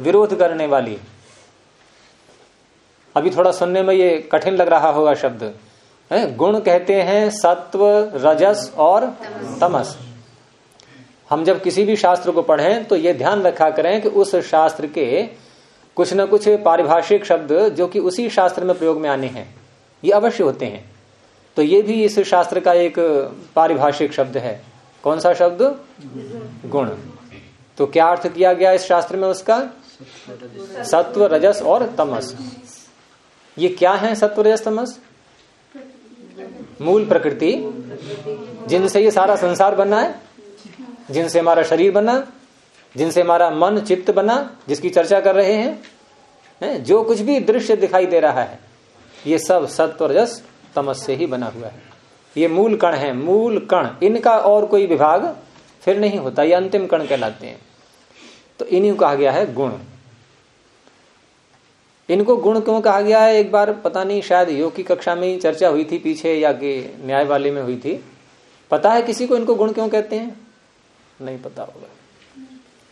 विरोध करने वाली। अभी थोड़ा सुनने में ये कठिन लग रहा होगा शब्द। है, गुण कहते हैं सत्व, रजस और तमस। हम जब किसी भी शास्त्र को पढ़ें तो ये ध्यान रखा करें कि उस शास्त्र के कुछ न कुछ पारिभाषिक शब्द जो कि उसी शास्त्र में प्रयोग में आने हैं, ये अवश्य होते हैं। तो ये भी इस शास्त्र का एक पारिभाषिक शब्द है। कौन सा शब्द? गुण। तो क्या अर्थ किया गया इस शास्त्र में उसका? सत्व, रजस और तमस। ये क्या है सत्व रजस तमस मूल प्रकृति। जिनसे ये सारा संसार बना है, जिनसे हमारा शरीर बना, जिनसे हमारा मन, चित्त बना, जिसकी चर्चा कर रहे हैं, है? जो कुछ भी दृश्य दिखाई दे रहा है, ये सब सत्व रजस तमस से ही बना हुआ है। ये मूल कण है, मूल कण। इनका और कोई विभाग फिर नहीं होता, ये अंतिम कण कहलाते हैं। तो इन्हीं कहा गया है गुण। इनको गुण क्यों कहा गया है? एक बार पता नहीं, शायद योग की कक्षा में ही चर्चा हुई थी पीछे, या कि न्याय वाले में हुई थी। पता है किसी को इनको गुण क्यों कहते हैं? नहीं पता होगा।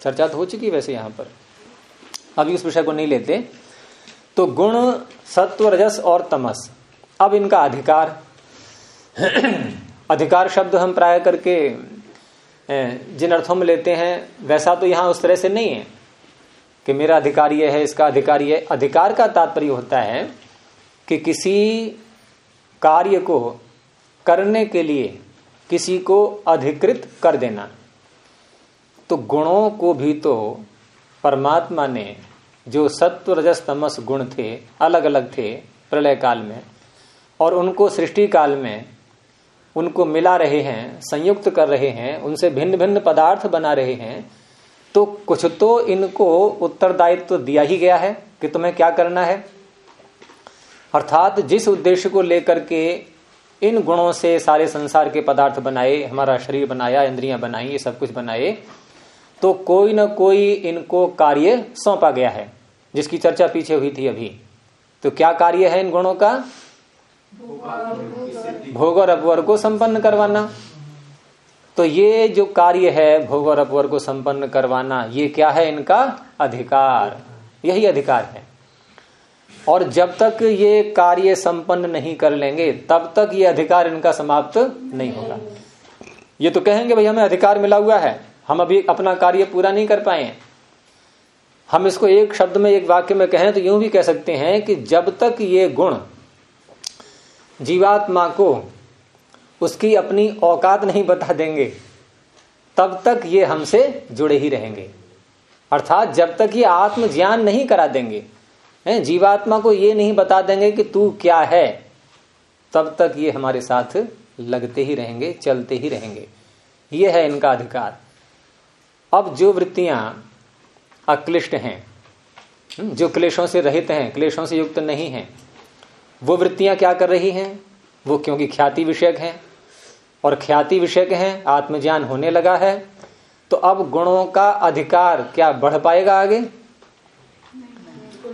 चर्चा तो हो चुकी वैसे यहाँ पर। अभी उस विषय को नहीं लेते। तो गुण, सत्व, रजस और तमस। अब इनका अधिकार। अधिकार शब्द हम प्राय करके जिन अर्थों में लेते हैं, वैसा तो यहाँ उस तरह से नहीं है। कि मेरा अधिकार यह है, इसका अधिकार यह अधिकार का तात्पर्य होता है कि किसी कार्य को करने के लिए किसी को अधिकृत कर देना। तो गुणों को भी तो परमात्मा ने, जो सत्व रजस तमस गुण थे अलग अलग थे प्रलय काल में, और उनको सृष्टि काल में उनको मिला रहे हैं, संयुक्त कर रहे हैं, उनसे भिन्न भिन्न पदार्थ बना रहे हैं तो कुछ तो इनको उत्तरदायित्व तो दिया ही गया है कि तुम्हें क्या करना है। अर्थात जिस उद्देश्य को लेकर के इन गुणों से सारे संसार के पदार्थ बनाए हमारा शरीर बनाया इंद्रियाँ बनाई ये सब कुछ बनाए तो कोई ना कोई इनको कार्य सौंपा गया है। जिसकी चर्चा पीछे हुई थी अभी। तो क्या कार्य है इन गुणों का? भोग और अपवर को संपन्न करवाना। तो ये जो कार्य है, भोग और अपवर को संपन्न करवाना, ये क्या है इनका? अधिकार। यही अधिकार है। और जब तक ये कार्य संपन्न नहीं कर लेंगे, तब तक ये अधिकार इनका समाप्त नहीं होगा। ये तो कहेंगे, भाई, हमें अधिकार मिला हुआ है। हम अभी अपना कार्य पूरा नहीं कर पाए हम इसको एक शब्द में, एक वाक्य में कहें तो यूँ भी कह सकते हैं कि जब तक ये गुण जीवात्मा को उसकी अपनी औकात नहीं बता देंगे। तब तक ये हमसे जुड़े ही रहेंगे। अर्थात जब तक ये आत्म ज्ञान नहीं करा देंगे है जीवात्मा को ये नहीं बता देंगे कि तू क्या है तब तक ये हमारे साथ लगते ही रहेंगे चलते ही रहेंगे। ये है इनका अधिकार। अब जो वृत्तियाँ अक्लिष्ट हैं हम्म, जो क्लेशों से रहित हैं क्लेशों से युक्त नहीं हैं वो वृत्तियाँ क्या कर रही हैं? वो क्योंकि ख्याति विषयक हैं और ख्याति विषयक हैं, आत्मज्ञान होने लगा है तो अब गुणों का अधिकार क्या बढ़ पाएगा आगे?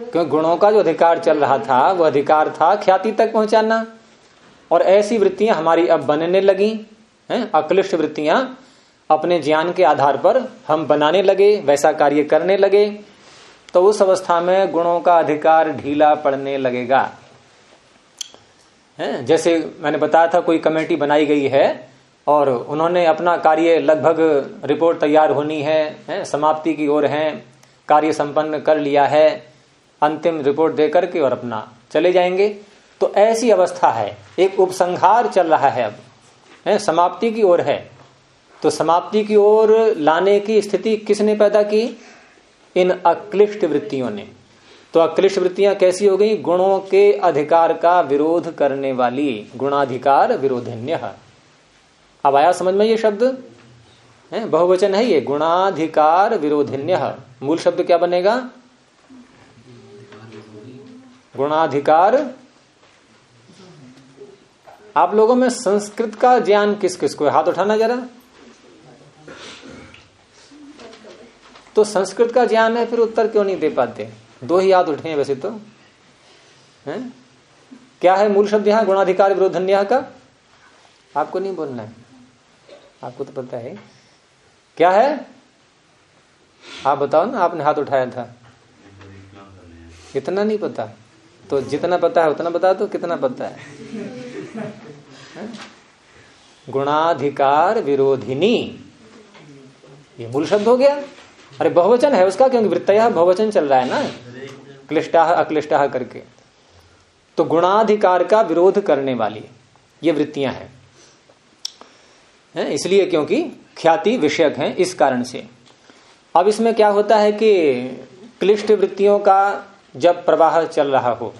क्योंकि गुणों का जो अधिकार चल रहा था, वो अधिकार था ख्याति तक पहुंचाना। और ऐसी वृत्तियाँ हमारी अब बनने लगी, हैं, अक्लिष्ट वृत्तियाँ अपने ज्ञान के आधार पर हम बनाने लगे, वैसा कार्य करने लगे तो उस अवस्था में गुणों का अधिकार ढीला पड़ने लगेगा। है? जैसे मैंने बताया था कोई कमेटी बनाई गई है और उन्होंने अपना कार्य लगभग रिपोर्ट तैयार होनी है, है? समाप्ति की ओर है कार्य संपन्न कर लिया है अंतिम रिपोर्ट दे करके और अपना चले जाएँगे। तो ऐसी अवस्था है एक उपसंहार चल रहा है अब है? समाप्ति की ओर है। तो समाप्ति की ओर लाने की स्थिति किसने पैदा की? इन अक्लिष्ट वृत्तियों ने। तो अक्लिष्ट वृत्तियाँ कैसी हो गई? गुणों के अधिकार का विरोध करने वाली गुणाधिकार विरोधन्य। अब आया समझ में ये शब्द? है, बहुवचन है ये, गुणाधिकार विरोधिन्य। मूल शब्द क्या बनेगा? गुणाधिकार। आप लोगों में संस्कृत का ज्ञान किस किस को हाथ उठाना जरा। तो संस्कृत का ज्ञान है, फिर उत्तर क्यों नहीं दे पाते? दो ही हाथ उठे हैं वैसे तो। है? क्या है मूल शब्द यहाँ? गुणाधिकार विरोधन्या का? आपको नहीं बोलना है। आपको तो पता है। क्या है? आप बताओ ना, आपने हाथ उठाया था। इतना नहीं पता। तो जितना पता है उतना बता दो, कितना पता है? गुणाधिकार विरोधिनी। ये मूल शब्द हो गया। अरे बहुवचन है उसका, क्योंकि वृत्तया बहुवचन चल रहा है ना। क्लिष्टा अक्लिष्टा करके। तो गुणाधिकार का विरोध करने वाली ये वृत्तियाँ हैं। है? इसलिए क्योंकि ख्याति विषयक है, इस कारण से। अब इसमें क्या होता है कि क्लिष्ट वृत्तियों का जब प्रवाह चल रहा हो,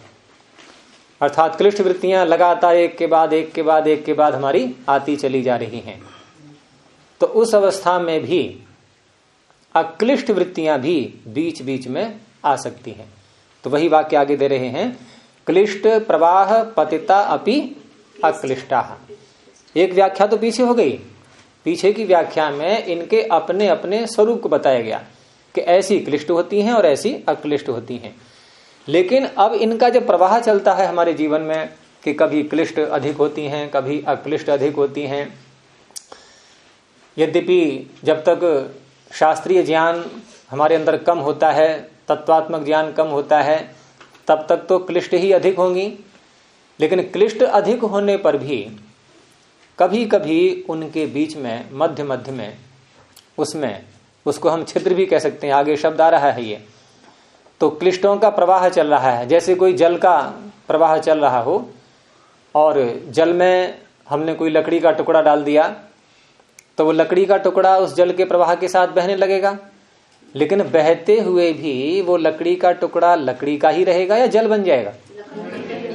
अर्थात क्लिष्ट वृत्तियाँ लगातार एक के बाद, एक के बाद, एक के बाद हमारी आती चली जा रही हैं तो उस अवस्था में भी अक्लिष्ट वृत्तियाँ भी बीच बीच में आ सकती हैं। तो वही वाक्य आगे दे रहे हैं, क्लिष्ट प्रवाह पतिता अपि अक्लिष्टा। एक व्याख्या तो पीछे हो गई। पीछे की व्याख्या में इनके अपने अपने स्वरूप को बताया गया कि ऐसी क्लिष्ट होती हैं और ऐसी अक्लिष्ट होती हैं। लेकिन अब इनका जब प्रवाह चलता है हमारे जीवन में कि कभी क्लिष्ट अधिक होती हैं, कभी अक्लिष्ट अधिक होती हैं, यद्यपि जब तक शास्त्रीय ज्ञान हमारे अंदर कम होता है, तत्वात्मक ज्ञान कम होता है, तब तक तो क्लिष्ट ही अधिक होंगी। लेकिन क्लिष्ट अधिक होने पर भी कभी कभी उनके बीच में, मध्य मध्य में, उसमें, उसको हम छिद्र भी कह सकते हैं, आगे शब्द आ रहा है ये। तो क्लिष्टों का प्रवाह चल रहा है, जैसे कोई जल का प्रवाह चल रहा हो, और जल में हमने कोई लकड़ी का टुकड़ा डाल दिया तो वो लकड़ी का टुकड़ा उस जल के प्रवाह के साथ बहने लगेगा। लेकिन बहते हुए भी वो लकड़ी का टुकड़ा लकड़ी का ही रहेगा या जल बन जाएगा?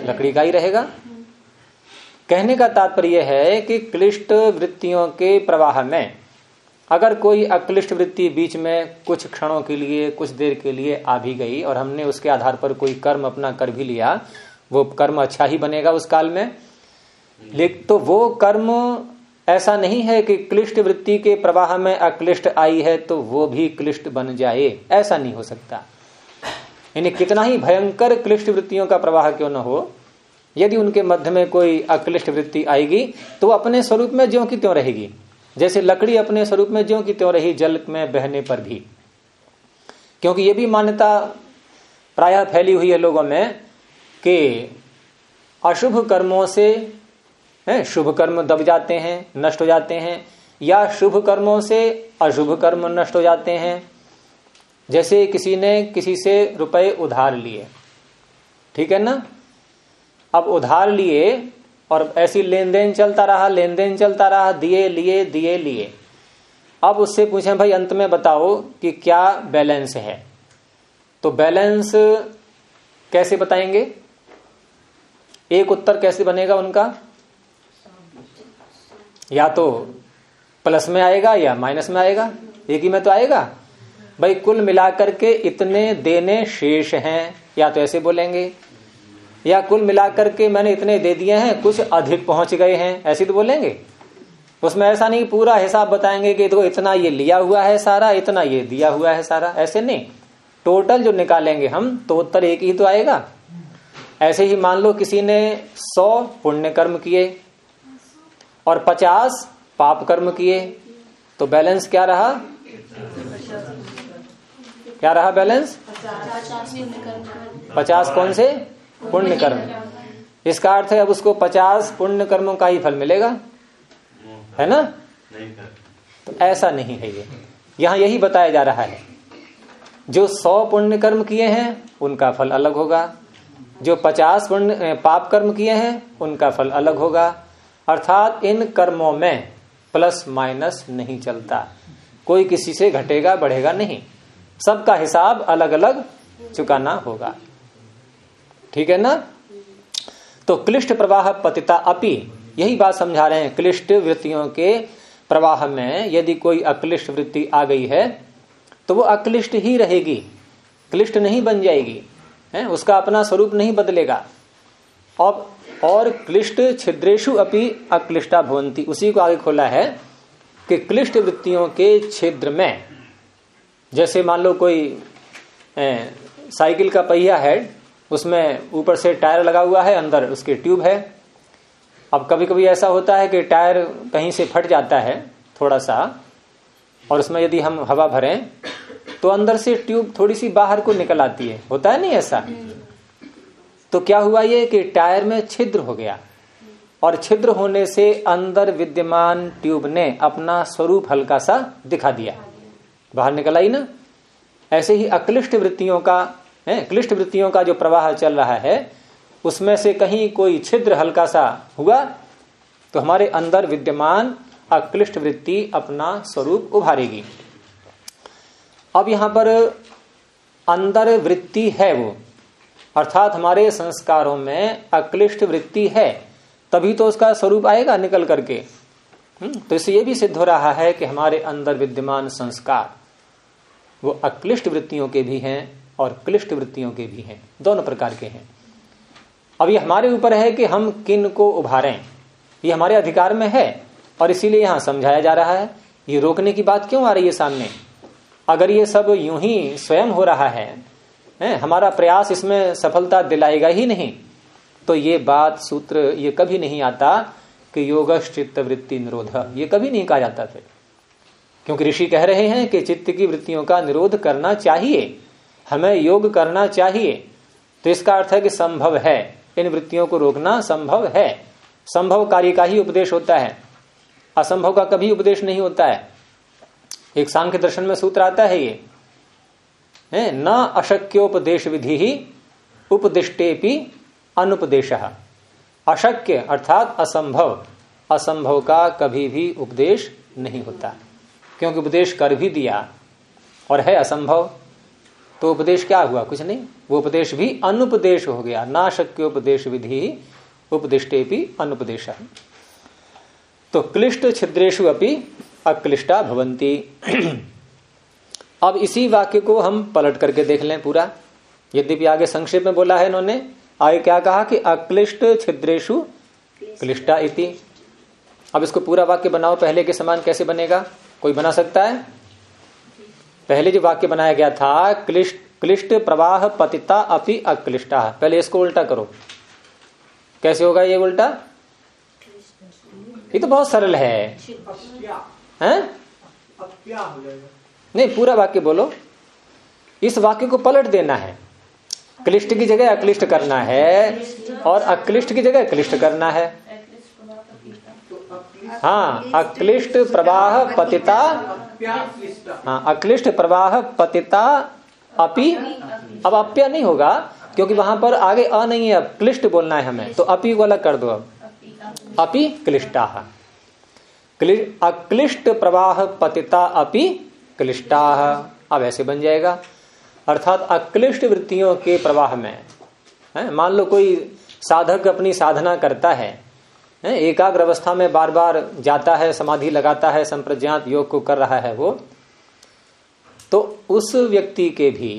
लकड़ी का ही रहेगा। कहने का तात्पर्य है कि क्लिष्ट वृत्तियों के प्रवाह में, अगर कोई अक्लिष्ट वृत्ति बीच में कुछ क्षणों के लिए, कुछ देर के लिए आ भी गई और हमने उसके आधार पर कोई कर्म अपना कर भी लिया, वो कर्म अच्छा ही बनेगा उस काल में। लेकिन तो वो कर्म ऐसा नहीं है कि क्लिष्ट वृत्ति के प्रवाह में अक्लिष्ट आई है तो वो भी क्लिष्ट बन जाए। ऐसा नहीं हो सकता। यानी कितना ही भयंकर क्लिष्ट वृत्तियों का प्रवाह क्यों न हो, यदि उनके मध्य में कोई अक्लिष्ट वृत्ति आएगी तो अपने स्वरूप में ज्यो की त्यों रहेगी। जैसे लकड़ी अपने स्वरूप में ज्यो की त्यों रही जल में बहने पर भी। क्योंकि ये भी मान्यता प्रायः फैली हुई है लोगों में कि अशुभ कर्मों से है, शुभ कर्म दब जाते हैं, नष्ट हो जाते हैं, या शुभ कर्मों से अशुभ कर्म नष्ट हो जाते हैं। जैसे किसी ने किसी से रुपए उधार लिए, ठीक है ना? अब उधार लिए और ऐसी लेन देन चलता रहा लेन देन चलता रहा, दिए, लिए दिए, लिए। अब उससे पूछे, भाई, अंत में बताओ कि क्या बैलेंस है? तो बैलेंस कैसे बताएँगे? एक उत्तर कैसे बनेगा उनका? या तो प्लस में आएगा या माइनस में आएगा, एक ही में तो आएगा। भाई, कुल मिलाकर के इतने देने शेष हैं, या तो ऐसे बोलेंगे। या कुल मिलाकर के मैंने इतने दे दिए हैं, कुछ अधिक पहुँच गए हैं, ऐसे तो बोलेंगे। उसमें ऐसा नहीं, पूरा हिसाब बताएँगे कि तो इतना ये लिया हुआ है सारा, इतना ये दिया हुआ है सारा, ऐसे नहीं। टोटल जो निकालेंगे हम तो उत्तर एक ही तो आएगा। ऐसे ही मान लो किसी ने सौ पुण्य कर्म किए और पचास पाप कर्म किए। तो बैलेंस क्या रहा? क्या रहा बैलेंस? पचास कौन से? पुण्य कर्म इसका अर्थ है अब उसको पचास पुण्य कर्मों का ही फल मिलेगा। है ना? तो ऐसा नहीं है ये। यहाँ यही बताया जा रहा है। जो सौ पुण्य कर्म किए हैं, उनका फल अलग होगा। जो पचास पुण्य, पाप कर्म किए हैं, उनका फल अलग होगा। अर्थात इन कर्मों में प्लस माइनस नहीं चलता। कोई किसी से घटेगा, बढ़ेगा नहीं। सबका हिसाब अलग अलग चुकाना होगा। ठीक है ना? तो क्लिष्ट प्रवाह पतिता अपि, यही बात समझा रहे हैं। क्लिष्ट वृत्तियों के प्रवाह में यदि कोई अक्लिष्ट वृत्ति आ गई है तो वो अक्लिष्ट ही रहेगी। क्लिष्ट नहीं बन जाएगी। है? उसका अपना स्वरूप नहीं बदलेगा। और और क्लिष्ट छिद्रेशु अपनी अक्लिष्टा भवंती उसी को आगे खोला है कि क्लिष्ट वृत्तियों के छिद्र में, जैसे मान लो कोई साइकिल का पहिया है, उसमें ऊपर से टायर लगा हुआ है, अंदर उसकी ट्यूब है। अब कभी कभी ऐसा होता है कि टायर कहीं से फट जाता है थोड़ा सा और उसमें यदि हम हवा भरें तो अंदर से ट्यूब थोड़ी सी बाहर को निकल आती है। होता है नहीं ऐसा? तो क्या हुआ ये कि टायर में छिद्र हो गया। और छिद्र होने से अंदर विद्यमान ट्यूब ने अपना स्वरूप हल्का सा दिखा दिया। बाहर निकल आई ना? ऐसे ही अक्लिष्ट वृत्तियों का, है, क्लिष्ट वृत्तियों का जो प्रवाह चल रहा है, उसमें से कहीं कोई छिद्र हल्का सा हुआ तो हमारे अंदर विद्यमान अक्लिष्ट वृत्ति अपना स्वरूप उभारेगी। अब यहाँ पर अंदर वृत्ति है वो। अर्थात हमारे संस्कारों में अक्लिष्ट वृत्ति है तभी तो उसका स्वरूप आएगा निकल करके। हम्म, तो इससे यह भी सिद्ध हो रहा है कि हमारे अंदर विद्यमान संस्कार वो अक्लिष्ट वृत्तियों के भी हैं और क्लिष्ट वृत्तियों के भी हैं दोनों प्रकार के हैं। अब ये हमारे ऊपर है कि हम किन को उभारें ये हमारे अधिकार में है और इसीलिए यहाँ समझाया जा रहा है ये रोकने की बात क्यों आ रही है सामने? अगर ये सब यूँ ही स्वयं हो रहा है, है? हमारा प्रयास इसमें सफलता दिलाएगा ही नहीं। तो ये बात सूत्र, ये कभी नहीं आता कि योग चित्त वृत्ति निरोध। ये कभी नहीं कहा जाता फिर क्योंकि ऋषि कह रहे हैं कि चित्त की वृत्तियों का निरोध करना चाहिए। हमें योग करना चाहिए। तो इसका अर्थ है कि संभव है। इन वृत्तियों को रोकना संभव है। संभव कार्य का ही उपदेश होता है। असंभव का कभी उपदेश नहीं होता है। एक सांख्य दर्शन में सूत्र आता है ये। है, न अशक्योपदेश विधि ही उपदिष्टे अनुपदेश। अशक्य अर्थात असंभव। असंभव का कभी भी उपदेश नहीं होता। क्योंकि उपदेश कर भी दिया और है असंभव तो उपदेश क्या हुआ? कुछ नहीं। वो उपदेश भी अनुपदेश हो गया। ना शक्योपदेश विधि उपदिष्टे भी अनुपदेश। तो क्लिष्ट छिद्रेशु अपनी अक्लिष्टा भवंती अब इसी वाक्य को हम पलट करके देख लें पूरा। यद्यपि आगे संक्षेप में बोला है इन्होंने आगे क्या कहा कि अक्लिष्ट छिद्रेशु क्लिष्टा इति। अब इसको पूरा वाक्य बनाओ पहले के समान कैसे बनेगा? कोई बना सकता है? पहले जो वाक्य बनाया गया था क्लिष्ट क्लिष्ट प्रवाह पतिता अपि अक्लिष्टा। पहले इसको उल्टा करो। कैसे होगा ये उल्टा? ये तो बहुत सरल है। हैं? नहीं, पूरा वाक्य बोलो। इस वाक्य को पलट देना है। क्लिष्ट की जगह अक्लिष्ट करना है और अक्लिष्ट की जगह क्लिष्ट करना है। हाँ अक्लिष्ट प्रवाह पतिता हाँ अक्लिष्ट प्रवाह पतिता अपि, अब अप्य नहीं होगा, क्योंकि वहाँ पर आगे अ नहीं है अब क्लिष्ट बोलना है हमें तो अपी को अलग कर दो अब। अपि क्लिष्टा। अक्लिष्ट प्रवाह पतिता अपि क्लिष्टा। अब ऐसे बन जाएगा। अर्थात अक्लिष्ट वृत्तियों के प्रवाह में, है, मान लो कोई साधक अपनी साधना करता है एकाग्र अवस्था में बार बार जाता है, समाधि लगाता है, संप्रज्ञात योग को कर रहा है वो तो उस व्यक्ति के भी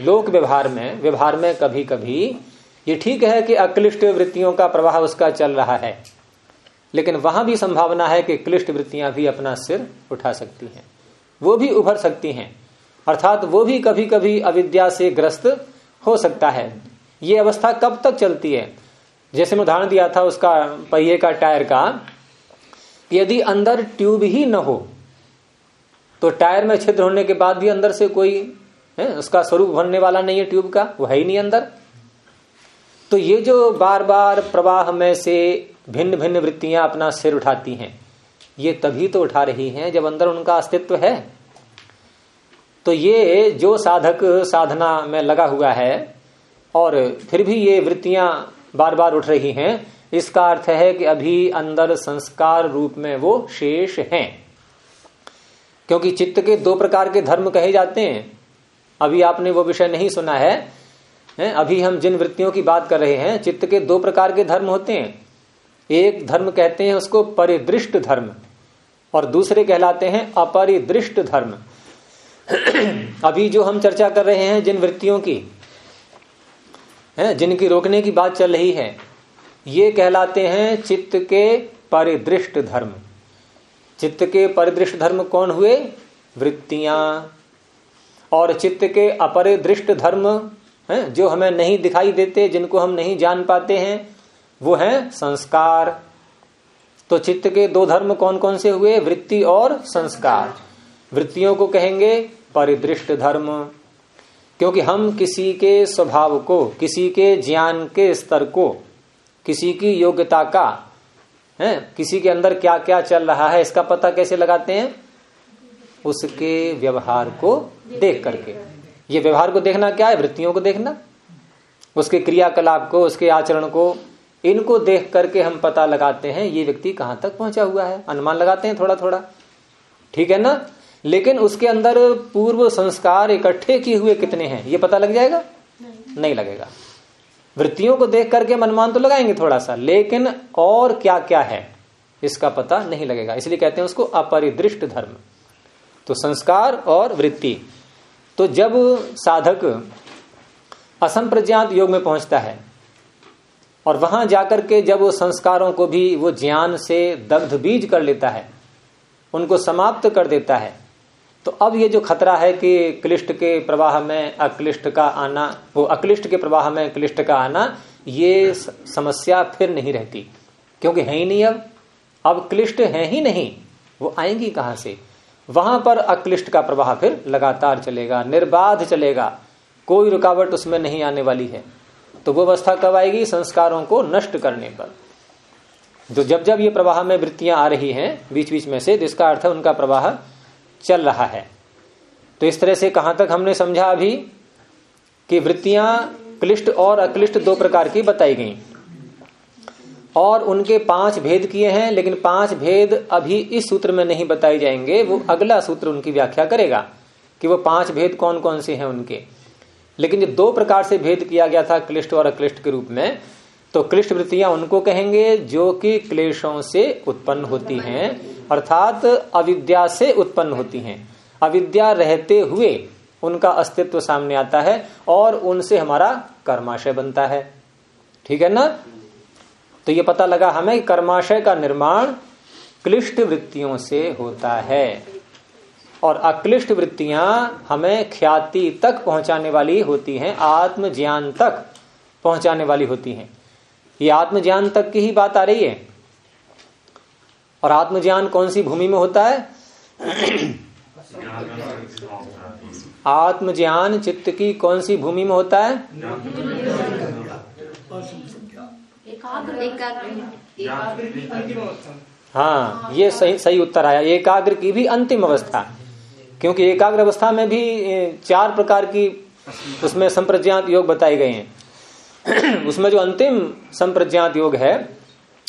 लोक व्यवहार में व्यवहार में कभी कभी ये ठीक है कि अक्लिष्ट वृत्तियों का प्रवाह उसका चल रहा है, लेकिन वहाँ भी संभावना है कि क्लिष्ट वृत्तियाँ भी अपना सिर उठा सकती हैं। वो भी उभर सकती हैं। अर्थात वो भी कभी कभी अविद्या से ग्रस्त हो सकता है। ये अवस्था कब तक चलती है? जैसे मैं उदाहरण दिया था उसका पहिए का टायर का, यदि अंदर ट्यूब ही न हो तो टायर में छिद्र होने के बाद भी अंदर से कोई, है, उसका स्वरूप भरने वाला नहीं है ट्यूब का, वो है ही नहीं अंदर। तो ये जो बार बार प्रवाह में से भिन्न भिन्न वृत्तियाँ अपना सिर उठाती हैं ये तभी तो उठा रही हैं जब अंदर उनका अस्तित्व है। तो ये जो साधक साधना में लगा हुआ है, और फिर भी ये वृत्तियाँ बार बार उठ रही हैं, इसका अर्थ है कि अभी अंदर संस्कार रूप में वो शेष हैं। क्योंकि चित्त के दो प्रकार के धर्म कहे जाते हैं। अभी आपने वो विषय नहीं सुना है है, अभी हम जिन वृत्तियों की बात कर रहे हैं, चित्त के दो प्रकार के धर्म होते हैं। एक धर्म कहते हैं उसको परिदृष्ट धर्म। और दूसरे कहलाते हैं अपरिदृष्ट धर्म। अभी जो हम चर्चा कर रहे हैं जिन वृत्तियों की, है, जिनकी रोकने की बात चल रही है, ये कहलाते हैं चित्त के परिदृष्ट धर्म। चित्त के परिदृष्ट धर्म कौन हुए? वृत्तियाँ। और चित्त के अपरिदृष्ट धर्म, हैं, जो हमें नहीं दिखाई देते, जिनको हम नहीं जान पाते हैं, वो है संस्कार। तो चित्त के दो धर्म कौन कौन से हुए? वृत्ति और संस्कार। वृत्तियों को कहेंगे परिदृष्ट धर्म। क्योंकि हम किसी के स्वभाव को, किसी के ज्ञान के स्तर को, किसी की योग्यता का, है, किसी के अंदर क्या क्या चल रहा है, इसका पता कैसे लगाते हैं? उसके व्यवहार को देख करके। ये व्यवहार को देखना क्या है? वृत्तियों को देखना। उसके क्रियाकलाप को, उसके आचरण को इनको देख करके हम पता लगाते हैं ये व्यक्ति कहाँ तक पहुँचा हुआ है। अनुमान लगाते हैं थोड़ा थोड़ा ठीक है ना? लेकिन उसके अंदर पूर्व संस्कार इकट्ठे किए हुए कितने हैं? ये पता लग जाएगा? नहीं, नहीं लगेगा। वृत्तियों को देख करके अनुमान तो लगाएँगे थोड़ा सा लेकिन और क्या क्या है इसका पता नहीं लगेगा। इसलिए कहते हैं उसको अपरिदृष्ट धर्म। तो संस्कार और वृत्ति। तो जब साधक असंप्रज्ञात योग में पहुँचता है और वहाँ जाकर के जब वो संस्कारों को भी, वो ज्ञान से दग्ध बीज कर लेता है, उनको समाप्त कर देता है तो अब ये जो खतरा है कि क्लिष्ट के प्रवाह में अक्लिष्ट का आना, वो अक्लिष्ट के प्रवाह में क्लिष्ट का आना, ये समस्या फिर नहीं रहती। क्योंकि है ही नहीं अब। अब क्लिष्ट है ही नहीं, वो आएँगी कहाँ से? वहाँ पर अक्लिष्ट का प्रवाह फिर लगातार चलेगा, निर्बाध चलेगा, कोई रुकावट उसमें नहीं आने वाली है। तो वो अवस्था कब आएगी? संस्कारों को नष्ट करने पर। जो जब जब ये प्रवाह में वृत्तियाँ आ रही हैं, बीच बीच में से जिसका अर्थ है उनका प्रवाह चल रहा है। तो इस तरह से कहाँ तक हमने समझा अभी कि वृत्तियाँ क्लिष्ट और अक्लिष्ट दो प्रकार की बताई गई। और उनके पाँच भेद किए हैं, लेकिन पाँच भेद अभी इस सूत्र में नहीं बताए जाएँगे। वो अगला सूत्र उनकी व्याख्या करेगा कि वो पाँच भेद कौन कौन से हैं उनके। लेकिन जो दो प्रकार से भेद किया गया था क्लिष्ट और अक्लिष्ट के रूप में तो क्लिष्ट वृत्तियाँ उनको कहेंगे जो कि क्लेशों से उत्पन्न होती हैं, अर्थात अविद्या से उत्पन्न होती हैं। अविद्या रहते हुए उनका अस्तित्व सामने आता है और उनसे हमारा कर्माशय बनता है। ठीक है ना? तो ये पता लगा हमें कर्माशय का निर्माण क्लिष्ट वृत्तियों से होता है। और अक्लिष्ट वृत्तियाँ हमें ख्याति तक पहुँचाने वाली होती हैं आत्म ज्ञान तक पहुँचाने वाली होती हैं। ये आत्मज्ञान तक की ही बात आ रही है। और आत्मज्ञान कौन सी भूमि में होता है? आत्मज्ञान चित्त की कौन सी भूमि में होता है? हाँ ये सही सही उत्तर आया। एकाग्र की भी अंतिम अवस्था। क्योंकि एकाग्र अवस्था में भी चार प्रकार की उसमें संप्रज्ञात योग बताए गए हैं। उसमें जो अंतिम संप्रज्ञात योग है,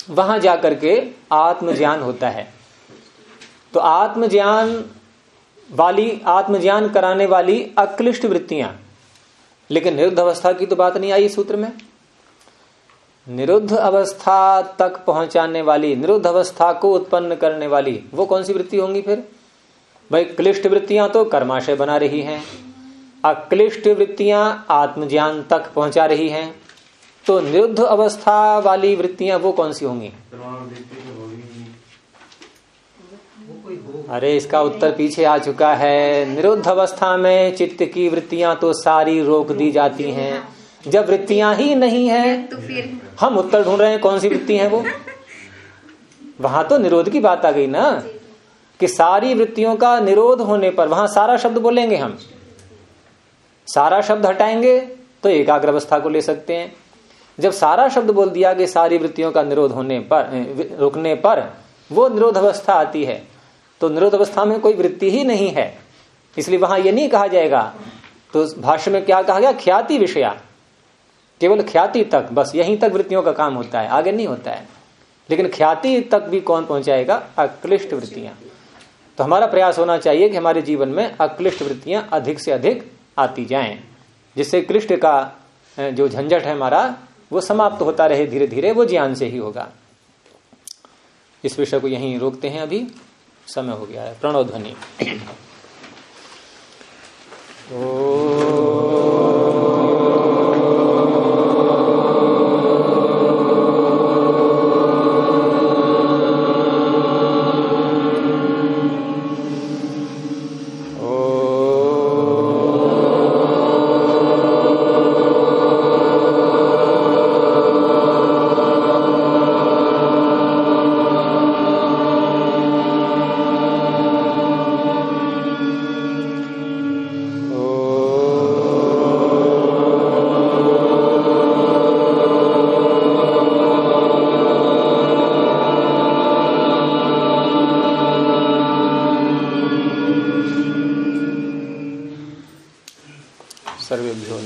वहाँ जाकर के आत्मज्ञान होता है। तो आत्मज्ञान वाली, आत्मज्ञान कराने वाली अक्लिष्ट वृत्तियाँ। लेकिन निरुद्ध अवस्था की तो बात नहीं आई सूत्र में। निरुद्ध अवस्था तक पहुँचाने वाली, निरुद्ध अवस्था को उत्पन्न करने वाली, वो कौन सी वृत्ति होंगी फिर? भाई, क्लिष्ट वृत्तियाँ तो कर्माशय बना रही हैं। अक्लिष्ट वृत्तियाँ आत्मज्ञान तक पहुँचा रही हैं। तो निरुद्ध अवस्था वाली वृत्तियाँ वो कौन सी होंगी? अरे, इसका उत्तर पीछे आ चुका है। निरुद्ध अवस्था में चित्त की वृत्तियाँ तो सारी रोक दी जाती हैं। जब वृत्तियाँ ही नहीं है तो हम उत्तर ढूंढ रहे हैं कौन सी वृत्ति है वो। वहाँ तो निरोध की बात आ गई ना। कि सारी वृत्तियों का निरोध होने पर, वहाँ सारा शब्द बोलेंगे हम। सारा शब्द हटाएँगे तो एकाग्र अवस्था को ले सकते हैं। जब सारा शब्द बोल दिया कि सारी वृत्तियों का निरोध होने पर रुकने पर, वो निरोध अवस्था आती है। तो निरोध अवस्था में कोई वृत्ति ही नहीं है। इसलिए वहाँ ये नहीं कहा जाएगा। तो भाष्य में क्या कहा गया? ख्याति विषया। केवल ख्याति तक, बस यहीं तक वृत्तियों का काम होता है, आगे नहीं होता है। लेकिन ख्याति तक भी कौन पहुंचाएगा? अक्लिष्ट वृत्तियाँ। तो हमारा प्रयास होना चाहिए कि हमारे जीवन में अक्लिष्ट वृत्तियाँ अधिक से अधिक आती जाएँ, जिससे क्लिष्ट का जो झंझट है हमारा, वो समाप्त होता रहे धीरे धीरे वो ज्ञान से ही होगा। इस विषय को यहीं रोकते हैं अभी। समय हो गया है। प्रणोध्वनि ओ